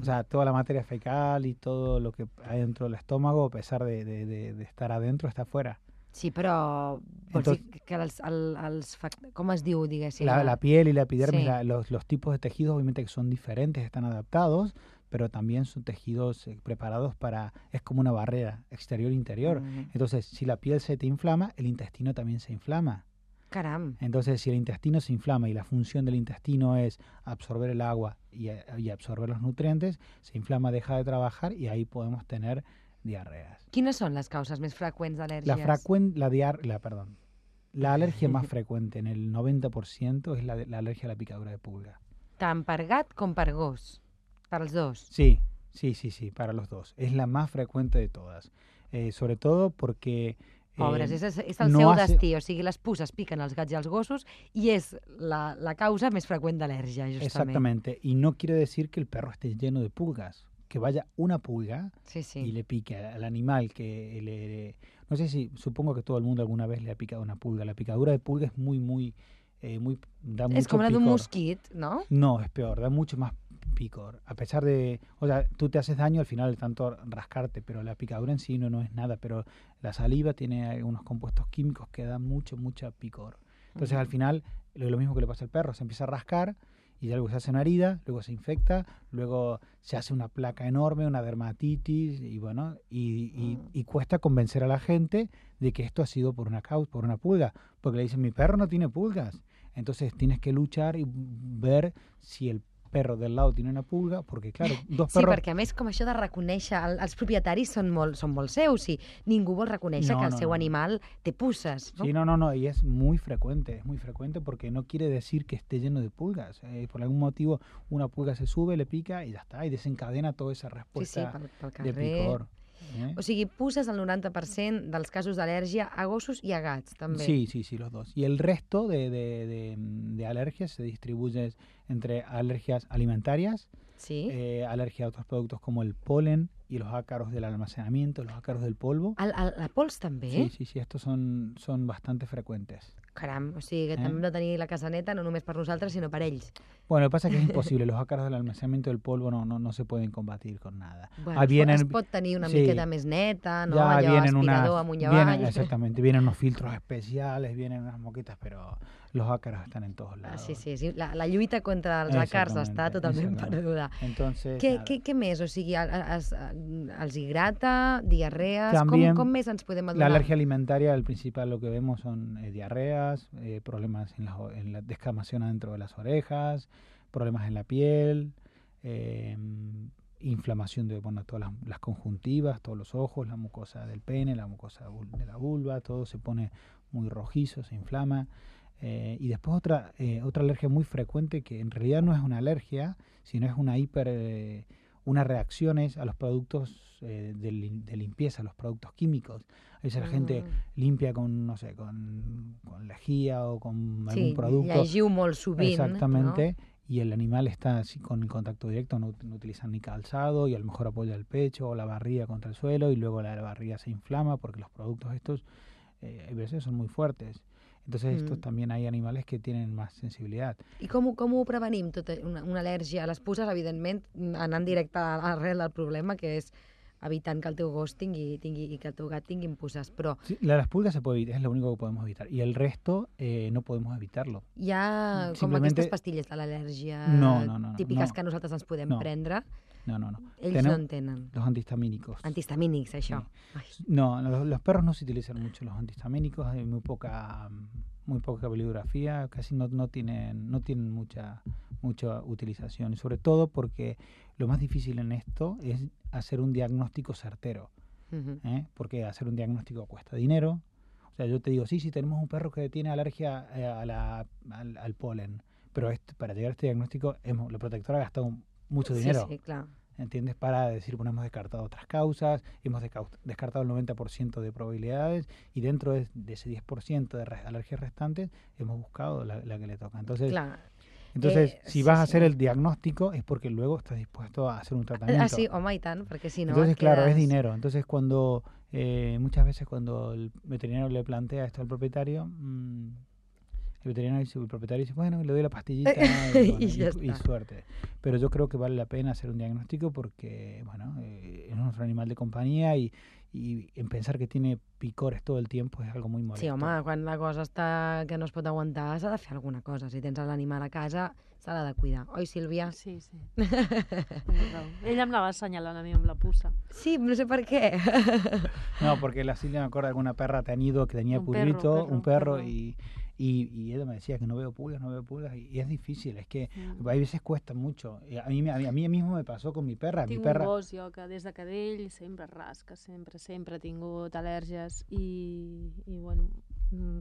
o sea, toda la materia fecal y todo lo que hay dentro del estómago, a pesar de, de- de- de estar adentro, está afuera. Sí, però vols Entonces- dir que els, el, els com es diu, diguéssim? la, la piel y la epidermis, Sí. la- los, los tipos de tejidos obviamente que son diferentes, están adaptados, pero también son tejidos eh, preparados para, es como una barrera exterior-interior. Mm, Entonces, si la piel se te inflama, el intestino también se inflama. Caram, Entonces, si el intestino se inflama y la función del intestino es absorber el agua y, y absorber los nutrientes, se inflama, deja de trabajar y ahí podemos tener diarreas. quines són les causes més freqüents La d'al·lèrgies? frecuente, la diar, la, perdón, la alergia más frecuente en el 90% es la, de- la alergia a la picadura de pulga. Tant per gat com Per als dos. Sí, sí, sí, sí, para los dos. Es la más frecuente de todas. Eh, sobre todo porque... eh, Pobres, és, és el no seu destí. O sigui, les puces piquen els gats i els gossos i és la, la causa més freqüent d'al·lèrgia, justament. Exactamente. Y no quiere decir que el perro esté lleno de pulgas. Que vaya una pulga Sí, sí. y le pique al animal que le, le- No sé si, supongo que todo el mundo alguna vez le ha picado una pulga. La picadura de pulga es muy, muy... eh, muy da És mucho com la d'un picor. mosquit, no? No, es peor, da mucho más picor. A pesar de, o sea, tú te haces daño al final de tanto rascarte, pero la picadura en sí no, no es nada, pero la saliva tiene unos compuestos químicos que dan mucho, mucho picor. Entonces al final lo, lo mismo que le pasa al perro, se empieza a rascar y ya luego se hace una herida, luego se infecta, luego se hace una placa enorme, una dermatitis y bueno, y, y- y cuesta convencer a la gente de que esto ha sido por una causa, por una pulga, porque le dicen mi perro no tiene pulgas. Entonces tienes que luchar y ver si el perro del lado tiene una pulga, porque claro, dos Sí, perros... perquè a més com això de reconèixer, el, els propietaris són molt, són molt seus i ningú vol reconèixer No, que el no, seu no. animal té pusses. No? Sí, no, no, no, y es muy frecuente, es muy frecuente porque no quiere decir que esté lleno de pulgas. Eh, por algún motivo una pulga se sube, le pica y ya está, y desencadena toda esa sí, sí, respuesta pel, pel de picor. ¿Eh? O sigui, pusses el 90% dels casos d'al·lèrgia a gossos i a gats, també. Sí, sí, sí, los dos. Y el resto de, de- de- de alergias se distribuye entre alergias alimentarias, Sí? eh, alergia a otros productos como el polen y los ácaros del almacenamiento, los ácaros del polvo. El, el, la pols també? Sí, sí, sí, estos son, son bastante frecuentes. Caram, o sigui que Eh? també hem de tenir la casa neta no només per nosaltres, sinó per ells. Bueno, lo que pasa es que es imposible, los ácaros del almacenamiento del polvo no, no, no se pueden combatir con nada. Bueno, Ah, vienen- es pot tenir una sí. miqueta més neta, no? ya Allò vienen aspirador vienen- avall. exactamente, vienen unos filtros especiales, vienen unas moquitas, pero los ácaros están en todos Ah, lados. sí, sí, sí. La, la lluita contra els àcars està totalment perduda. Entonces, Què, nada. què, què més? O sigui, els higrata, diarrees... También com, com més ens podem La adonar? alergia alimentaria, el principal lo que vemos son eh, diarreas, eh, problemas en la, en la descamación adentro de las orejas, problemas en la piel, eh, inflamación de bueno, todas las, las conjuntivas, todos los ojos, la mucosa del pene, la mucosa de la vulva, todo se pone muy rojizo, se inflama. Eh, y después otra, eh, otra alergia muy frecuente que en realidad no es una alergia, sino es una hiper, eh, unas reacciones a los productos eh, de, lim- de limpieza, a los productos químicos. A veces la gente Mm. limpia con, no sé, con, con lejía o con algún producto. sovint, Exactamente. Y el animal está así con el contacto directo, no, no utilizan ni calzado y a lo mejor apoya el pecho o la barriga contra el suelo y luego la barriga se inflama porque los productos estos eh, a veces son muy fuertes. Entonces estos Mm. también hay animales que tienen más sensibilidad. I com, com ho prevenim, tota una, una al·lèrgia a les puces, evidentment, anant directe a l'arrel del problema, que és evitant que el teu gos tingui, tingui i que el teu gat tinguin puces. Però Sí, la- las pulgas se puede evitar, es lo único que podemos evitar. Y el resto eh, no podemos evitarlo. hi ha com Simplemente- aquestes pastilles de l'al·lèrgia No, no, no, no, típiques no. que nosaltres ens podem No. prendre. No, no, no. Tenemos no en tenen. Los antihistamínicos. Antihistamínics, això. Ai. No, los, los perros no se utilizan mucho los antihistamínicos, hay muy poca muy poca bibliografía, casi no, no tienen no tienen mucha mucha utilización sobre todo porque lo más difícil en esto es hacer un diagnóstico certero. ¿eh? porque hacer un diagnóstico cuesta dinero. O sea, yo te digo, sí, sí, tenemos un perro que tiene alergia eh, a la, al, al polen, pero este- para llegar a este diagnóstico, hemos, la protectora ha gastado mucho dinero. Sí, sí, clar. ¿entiendes? Para decir, bueno, hemos descartado otras causas, hemos descartado el 90% de probabilidades y dentro de, de ese 10% de re- alergias restantes hemos buscado la, la que le toca. Entonces, Clar. Entonces Eh, si sí, vas a hacer el diagnóstico es porque luego estás dispuesto a hacer un tratamiento. Ah, sí, home, i tant, perquè si no Entonces, claro, es dinero. Entonces, cuando eh, muchas veces cuando el veterinario le plantea esto al propietario, mm, el veterinario dice, el propietario dice, bueno, le doy la pastillita y, bueno, Y suerte. Pero yo creo que vale la pena hacer un diagnóstico porque, bueno, eh, es nuestro animal de compañía y, y en pensar que tiene picores todo el tiempo es algo muy molesto. Sí, home, quan la cosa està que no es pot aguantar, s'ha de fer alguna cosa. Si tens l'animal a casa, se l'ha de cuidar. Oi, Sílvia? Sí, sí. Ella em la va assenyalant a mi amb la puça. Sí, no sé per què. No, porque la Silvia me acuerda de alguna perra te han ido que tenía Un perro, purito, perro, un perro, perro. Y, y, y ella me decía que no veo pulgas, no veo pulgas, y, y es difícil, es que Mm. hay veces cuesta mucho. Y A mí, a mí, a mí mismo me pasó con mi perra, mi Tinc perra... un gos jo que des de cadell sempre rasca, sempre, sempre ha tingut al·lèrgies i, i bueno,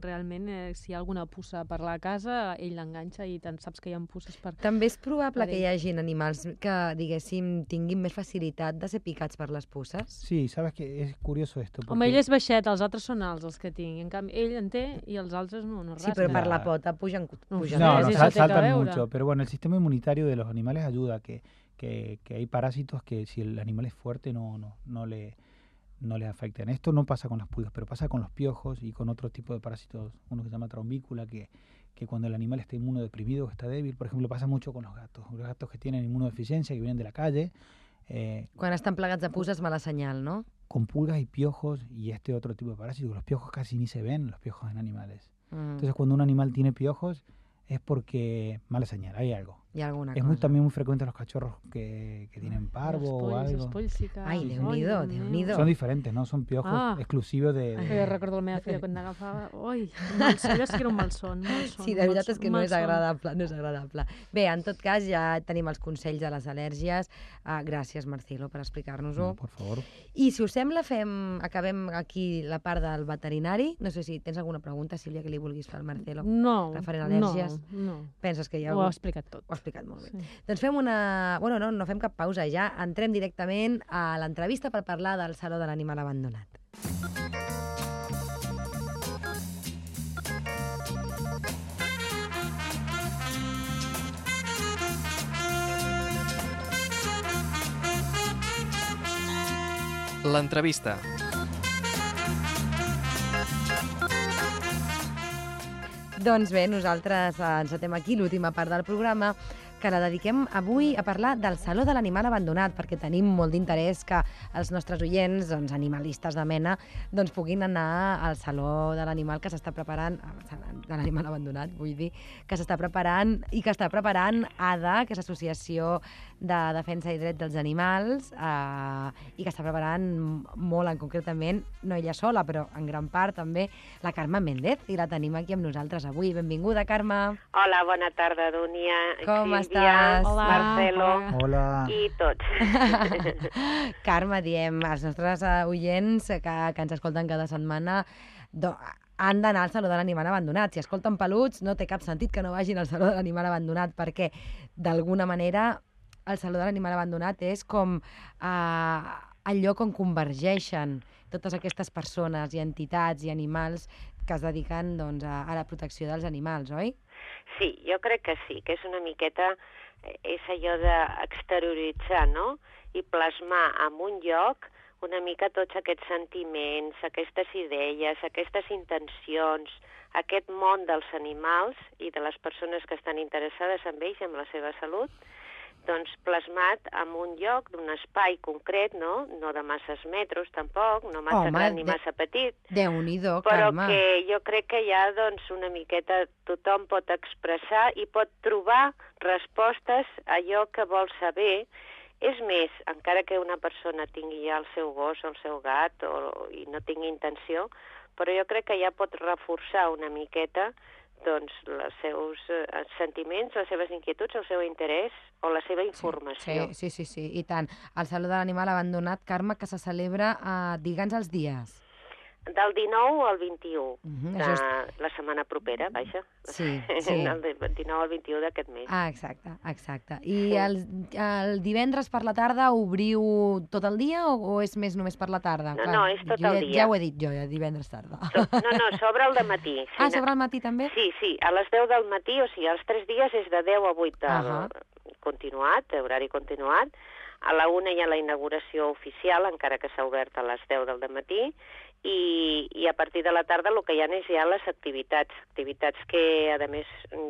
realment eh, si hi ha alguna puça per la casa, ell l'enganxa i tant saps que hi ha puces per... També és probable que hi hagin animals que, diguéssim, tinguin més facilitat de ser picats per les puces. Sí, sabes que es curioso esto. Home, ell és baixet, els altres són alts els que tinc. En canvi, ell en té i els altres no, no Sí, rasquen. però per la pota pugen, No pugen No, no, sí, tiene que saltan mucho, pero bueno, el sistema inmunitario de los animales ayuda, que, que, que hay parásitos que si el animal es fuerte no, no, no le no le afectan. Esto no pasa con las pulgas, pero pasa con los piojos y con otro tipo de parásitos, uno que se llama trombícula, que, que cuando el animal está inmunodeprimido o está débil, por ejemplo, pasa mucho con los gatos. Los gatos que tienen inmunodeficiencia, que vienen de la calle, eh, Quan estan plegats de puces, mala senyal, no? con pulgas y piojos y este otro tipo de parásitos. Los piojos casi ni se ven, los piojos en animales. Mm, Entonces, cuando un animal tiene piojos, es porque mala señal, hay algo. Hi ha alguna Es cosa. muy, también muy frecuente los cachorros que, que tienen parvo o algo. que... Ai, Déu Déu-n'hi-do. meu. Son diferentes, ¿no? Son piojos Ah. exclusivos de... Jo de- recordo la meva filla quan n'agafava... Ui, allò sí que era un malson, malson. Sí, de veritat malson, és que no és malson. agradable, no és agradable. Bé, en tot cas, ja tenim els consells de les al·lèrgies. Uh, gràcies, Marcelo, per explicar-nos-ho. No, por favor. I, si us sembla, fem, acabem aquí la part del veterinari. No sé si tens alguna pregunta, Sílvia, que li vulguis fer al Marcelo. No, Referent a al·lèrgies. no, no. Penses que hi ha Ho ha explicat tot. Ho explicat molt bé. Sí. Doncs fem una... Bueno, no, no fem cap pausa, ja entrem directament a l'entrevista per parlar del Saló de l'Animal Abandonat. L'entrevista. Doncs bé, nosaltres eh, ens atem aquí l'última part del programa que la dediquem avui a parlar del Saló de l'Animal Abandonat, perquè tenim molt d'interès que els nostres oients, doncs, animalistes de mena, doncs, puguin anar al Saló de l'Animal que s'està preparant, de l'Animal Abandonat, vull dir, que s'està preparant i que està preparant ADA, que és l'Associació de Defensa i Dret dels Animals, eh, i que està preparant molt en concretament, no ella sola, però en gran part també, la Carme Méndez, i la tenim aquí amb nosaltres avui. Benvinguda, Carme. Hola, bona tarda, Dúnia, Com Sílvia, estàs? Hola. Marcelo Hola. i tots. Carme, diem, als nostres eh, oients que, que ens escolten cada setmana, do, han d'anar al Saló de l'Animal Abandonat. Si escolten peluts, no té cap sentit que no vagin al Saló de l'Animal Abandonat, perquè, d'alguna manera, el Saló de l'Animal Abandonat és com eh, el lloc on convergeixen totes aquestes persones i entitats i animals que es dediquen doncs, a, a la protecció dels animals, oi? Sí, jo crec que sí, que és una miqueta, eh, és allò d'exterioritzar, no?, i plasmar en un lloc una mica tots aquests sentiments, aquestes idees, aquestes intencions, aquest món dels animals i de les persones que estan interessades en ells, en la seva salut, doncs plasmat en un lloc d'un espai concret, no? No de masses metres tampoc, no massa Home, gran ni de- massa petit, Déu-n'hi-do, però Carme. que jo crec que ja doncs, una miqueta tothom pot expressar i pot trobar respostes a allò que vol saber. És més, encara que una persona tingui ja el seu gos o el seu gat o, i no tingui intenció, però jo crec que ja pot reforçar una miqueta doncs, els seus eh, sentiments, les seves inquietuds, el seu interès o la seva informació. Sí, sí, sí, sí, i tant. El Salut de l'Animal Abandonat, Carme, que se celebra, eh, digue'ns els dies. Del 19 al 21 Mhm, de això és- la setmana propera, vaja. Sí, sí. Del 19 al 21 d'aquest mes. Ah, exacte, exacte. I el, el divendres per la tarda obriu tot el dia o, o és més només per la tarda? No, no, és tot jo el dia. Ja ho he dit jo, ja, divendres tarda. No, no, sobre el matí. Sí, Ah, sobre el matí també? Sí, sí, a les 10 del matí, o sigui, els tres dies és de 10 a 8 del Ahà. continuat, horari continuat. A la una hi ha la inauguració oficial, encara que s'ha obert a les 10 del matí, i, i a partir de la tarda el que hi ha és ja les activitats, activitats que, a més,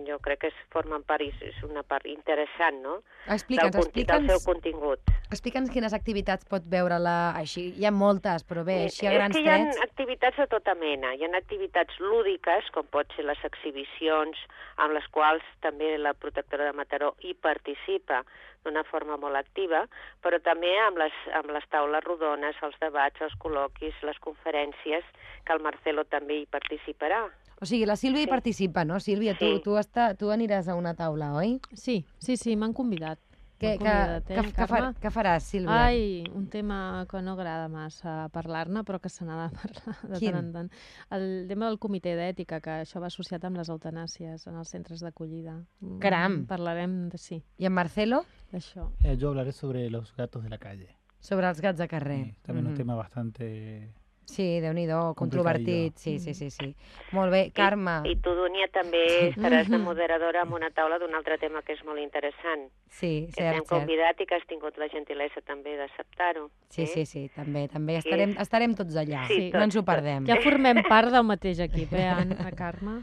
jo crec que es formen part, és- és una part interessant, no? Explica'ns, del, conti- del explica'ns, seu contingut. explica'ns quines activitats pot veure-la així. Hi ha moltes, però bé, així a és grans que hi ha trets. activitats de tota mena. Hi ha activitats lúdiques, com pot ser les exhibicions, amb les quals també la protectora de Mataró hi participa d'una forma molt activa, però també amb les, amb les taules rodones, els debats, els col·loquis, les conferències, que el Marcelo també hi participarà. O sigui, la Sílvia hi Sí. participa, no? Sílvia, tu, Sí. tu, està, tu aniràs a una taula, oi? Sí, sí, sí, m'han convidat. Que, M'han que, convidat, que, eh, que, far, que faràs, Sílvia? Ai, un tema que no agrada massa parlar-ne, però que se n'ha de parlar de Quin? tant en tant. El tema del comitè d'ètica, que això va associat amb les eutanàsies en els centres d'acollida. Mm, Caram! Parlarem, de, sí, I en Marcelo? d'això. Eh, yo hablaré sobre los gatos de la calle. Sobre els gats de carrer. Sí, también un Mhm. tema bastante... Sí, déu nhi controvertit. Sí, sí, sí, sí. Molt bé, Carme. I, I tu, Dúnia, també estaràs de moderadora amb una taula d'un altre tema que és molt interessant, Sí, que t'hem cert, cert. convidat i que has tingut la gentilesa també d'acceptar-ho. Sí, eh? sí, sí, també, també. Sí. Estarem, estarem tots allà. Sí, no ens ho perdem. Ja formem part del mateix equip, eh, Anna, Carme?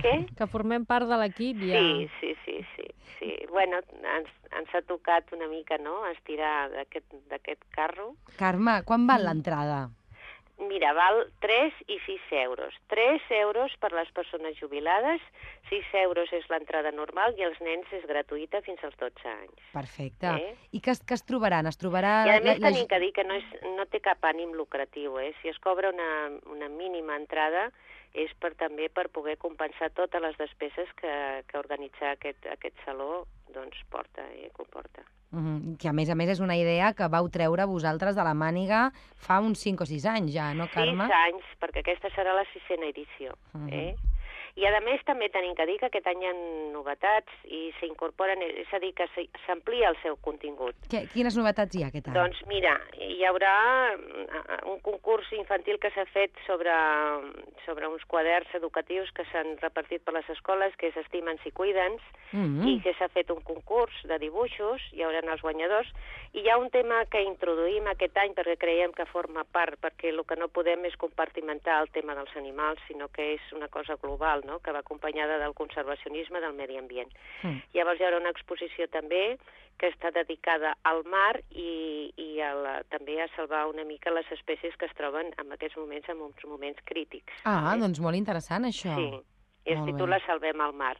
Què? Que formem part de l'equip ja. Sí, sí, sí, sí, sí. Bueno, ens, ens ha tocat una mica, no?, estirar d'aquest d'aquest carro. Carme, quan val l'entrada? Mira, val 3 i 6 euros. 3 euros per les persones jubilades, 6 euros és l'entrada normal i els nens és gratuïta fins als 12 anys. Perfecte. Eh? I què es, què es trobaran? Es trobarà... I a la- més la- tenim que dir que no, és, no té cap ànim lucratiu, eh? Si es cobra una, una mínima entrada és per, també per poder compensar totes les despeses que, que organitzar aquest, aquest saló doncs, porta i comporta. Mhm, Que a més a més és una idea que vau treure vosaltres de la màniga fa uns 5 o 6 anys ja, no, Carme? Sis anys, perquè aquesta serà la sisena edició. Mhm. eh? I a més també tenim que dir que aquest any hi ha novetats i s'incorporen, és a dir, que s'amplia el seu contingut. Que, quines novetats hi ha aquest any? Doncs mira, hi haurà mm, un concurs infantil que s'ha fet sobre, sobre uns quaderns educatius que s'han repartit per les escoles, que és Estima'ns i Cuida'ns, Mhm. i que s'ha fet un concurs de dibuixos, hi haurà els guanyadors, i hi ha un tema que introduïm aquest any perquè creiem que forma part, perquè el que no podem és compartimentar el tema dels animals, sinó que és una cosa global, no?, que va acompanyada del conservacionisme del medi ambient. Mm. Llavors hi haurà una exposició també que està dedicada al mar i, i a la, també a salvar una mica les espècies que es troben en aquests moments en uns moments crítics. Ah, doncs molt interessant, això. Sí, i es Molt bé. titula Salvem el mar.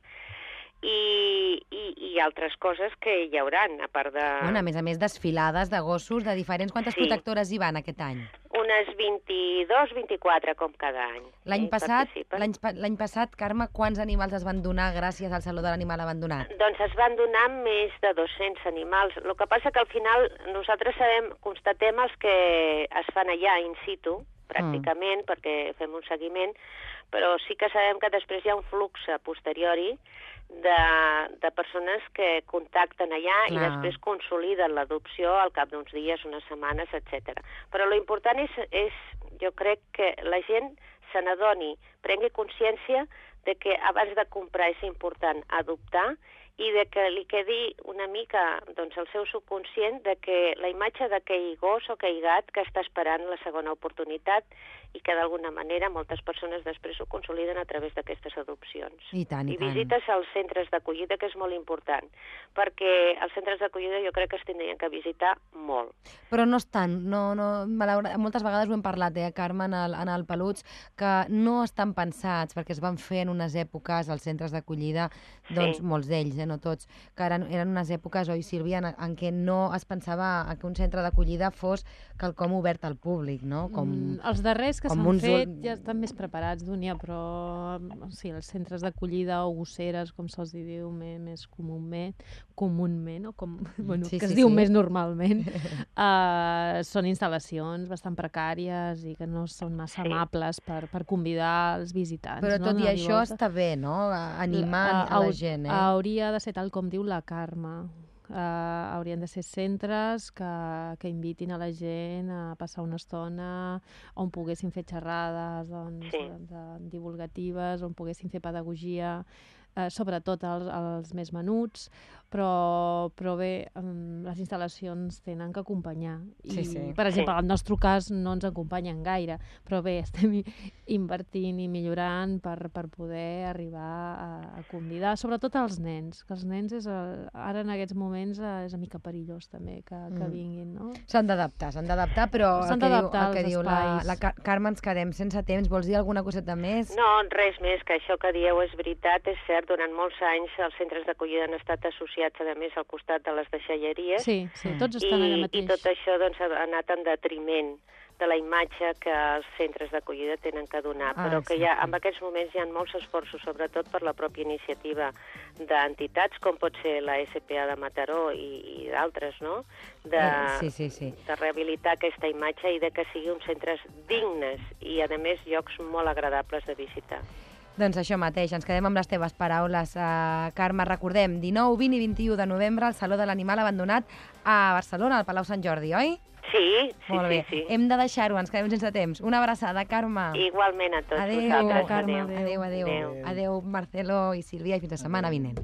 I, i, i altres coses que hi hauran, a part de Bueno, a més a més, desfilades de gossos de diferents... Quantes Sí. protectores hi van aquest any? Unes 22, 24 com cada any. L'any eh, passat, l'any pa- l'any passat, Carme, quants animals es van donar gràcies al Saló de l'Animal Abandonat? Doncs es van donar més de 200 animals. El que passa que al final nosaltres sabem, constatem els que es fan allà in situ, pràcticament, perquè fem un seguiment, però sí que sabem que després hi ha un flux a posteriori de, de persones que contacten allà i Clar. després consoliden l'adopció al cap d'uns dies, unes setmanes, etc. Però lo important és, és, jo crec que la gent se n'adoni, prengui consciència de que abans de comprar és important adoptar i de que li quedi una mica doncs, el seu subconscient de que la imatge d'aquell gos o aquell gat que està esperant la segona oportunitat i que d'alguna manera moltes persones després ho consoliden a través d'aquestes adopcions. I tant, i, I tant. visites als centres d'acollida, que és molt important, perquè els centres d'acollida jo crec que es tindrien que visitar molt. Però no estan, no, no, malaura... moltes vegades ho hem parlat, eh, Carme, en el, en el Peluts, que no estan pensats perquè es van fer en unes èpoques als centres d'acollida, doncs Sí. molts d'ells, eh, no tots, que eren, eren unes èpoques, oi, Sílvia, en, en què no es pensava que un centre d'acollida fos quelcom obert al públic, no? Com... Mm, els darrers que s'han uns fet ja estan més preparats, Dúnia, però o sigui, els centres d'acollida o gosseres, com se'ls diu més, més comúment, comúment, o com, bueno, Sí, que es sí, diu sí. més normalment, uh, són instal·lacions bastant precàries i que no són massa amables per, per convidar els visitants. Però no, tot i Anar-hi això volta. està bé, no? A- Animar Ah, a la gent, eh? Hauria de ser tal com diu la Carme. Uh, haurien de ser centres que, que invitin a la gent a passar una estona on poguessin fer xerrades doncs, Sí. de, de, divulgatives, on poguessin fer pedagogia, eh, sobretot els, els més menuts, però, però bé, les instal·lacions tenen que acompanyar. Sí, I, sí. Per exemple, Sí. al nostre cas no ens acompanyen gaire, però bé, estem invertint i millorant per, per poder arribar a, a convidar, sobretot als nens, que els nens és el, ara en aquests moments és una mica perillós també que, que Mm. vinguin, no? S'han d'adaptar, s'han d'adaptar, però el que diu, el que diu la, la Car Carme, ens quedem sense temps. Vols dir alguna coseta més? No, res més, que això que dieu és veritat, és cert, durant molts anys els centres d'acollida han estat associats, a més, al costat de les deixalleries, Sí, sí, Mm. tots estan allà i, mateix. i tot això doncs, ha anat en detriment de la imatge que els centres d'acollida tenen que donar, Ah, però que ja, en aquests moments hi ha molts esforços, sobretot per la pròpia iniciativa d'entitats, com pot ser la SPA de Mataró i, i d'altres, no?, de, Eh, sí, sí, sí. de rehabilitar aquesta imatge i de que siguin uns centres dignes i, a més, llocs molt agradables de visitar. Doncs això mateix, ens quedem amb les teves paraules. Uh, Carme, recordem, 19, 20 i 21 de novembre al Saló de l'Animal Abandonat a Barcelona, al Palau Sant Jordi, oi? Sí, sí, Molt bé. sí, sí. Hem de deixar-ho, ens quedem sense temps. Una abraçada, Carme. Igualment a tots Adéu, vosaltres. Carme, Adéu. adéu, adéu. Adéu. Adéu, Marcelo i Sílvia, i fins la setmana vinent.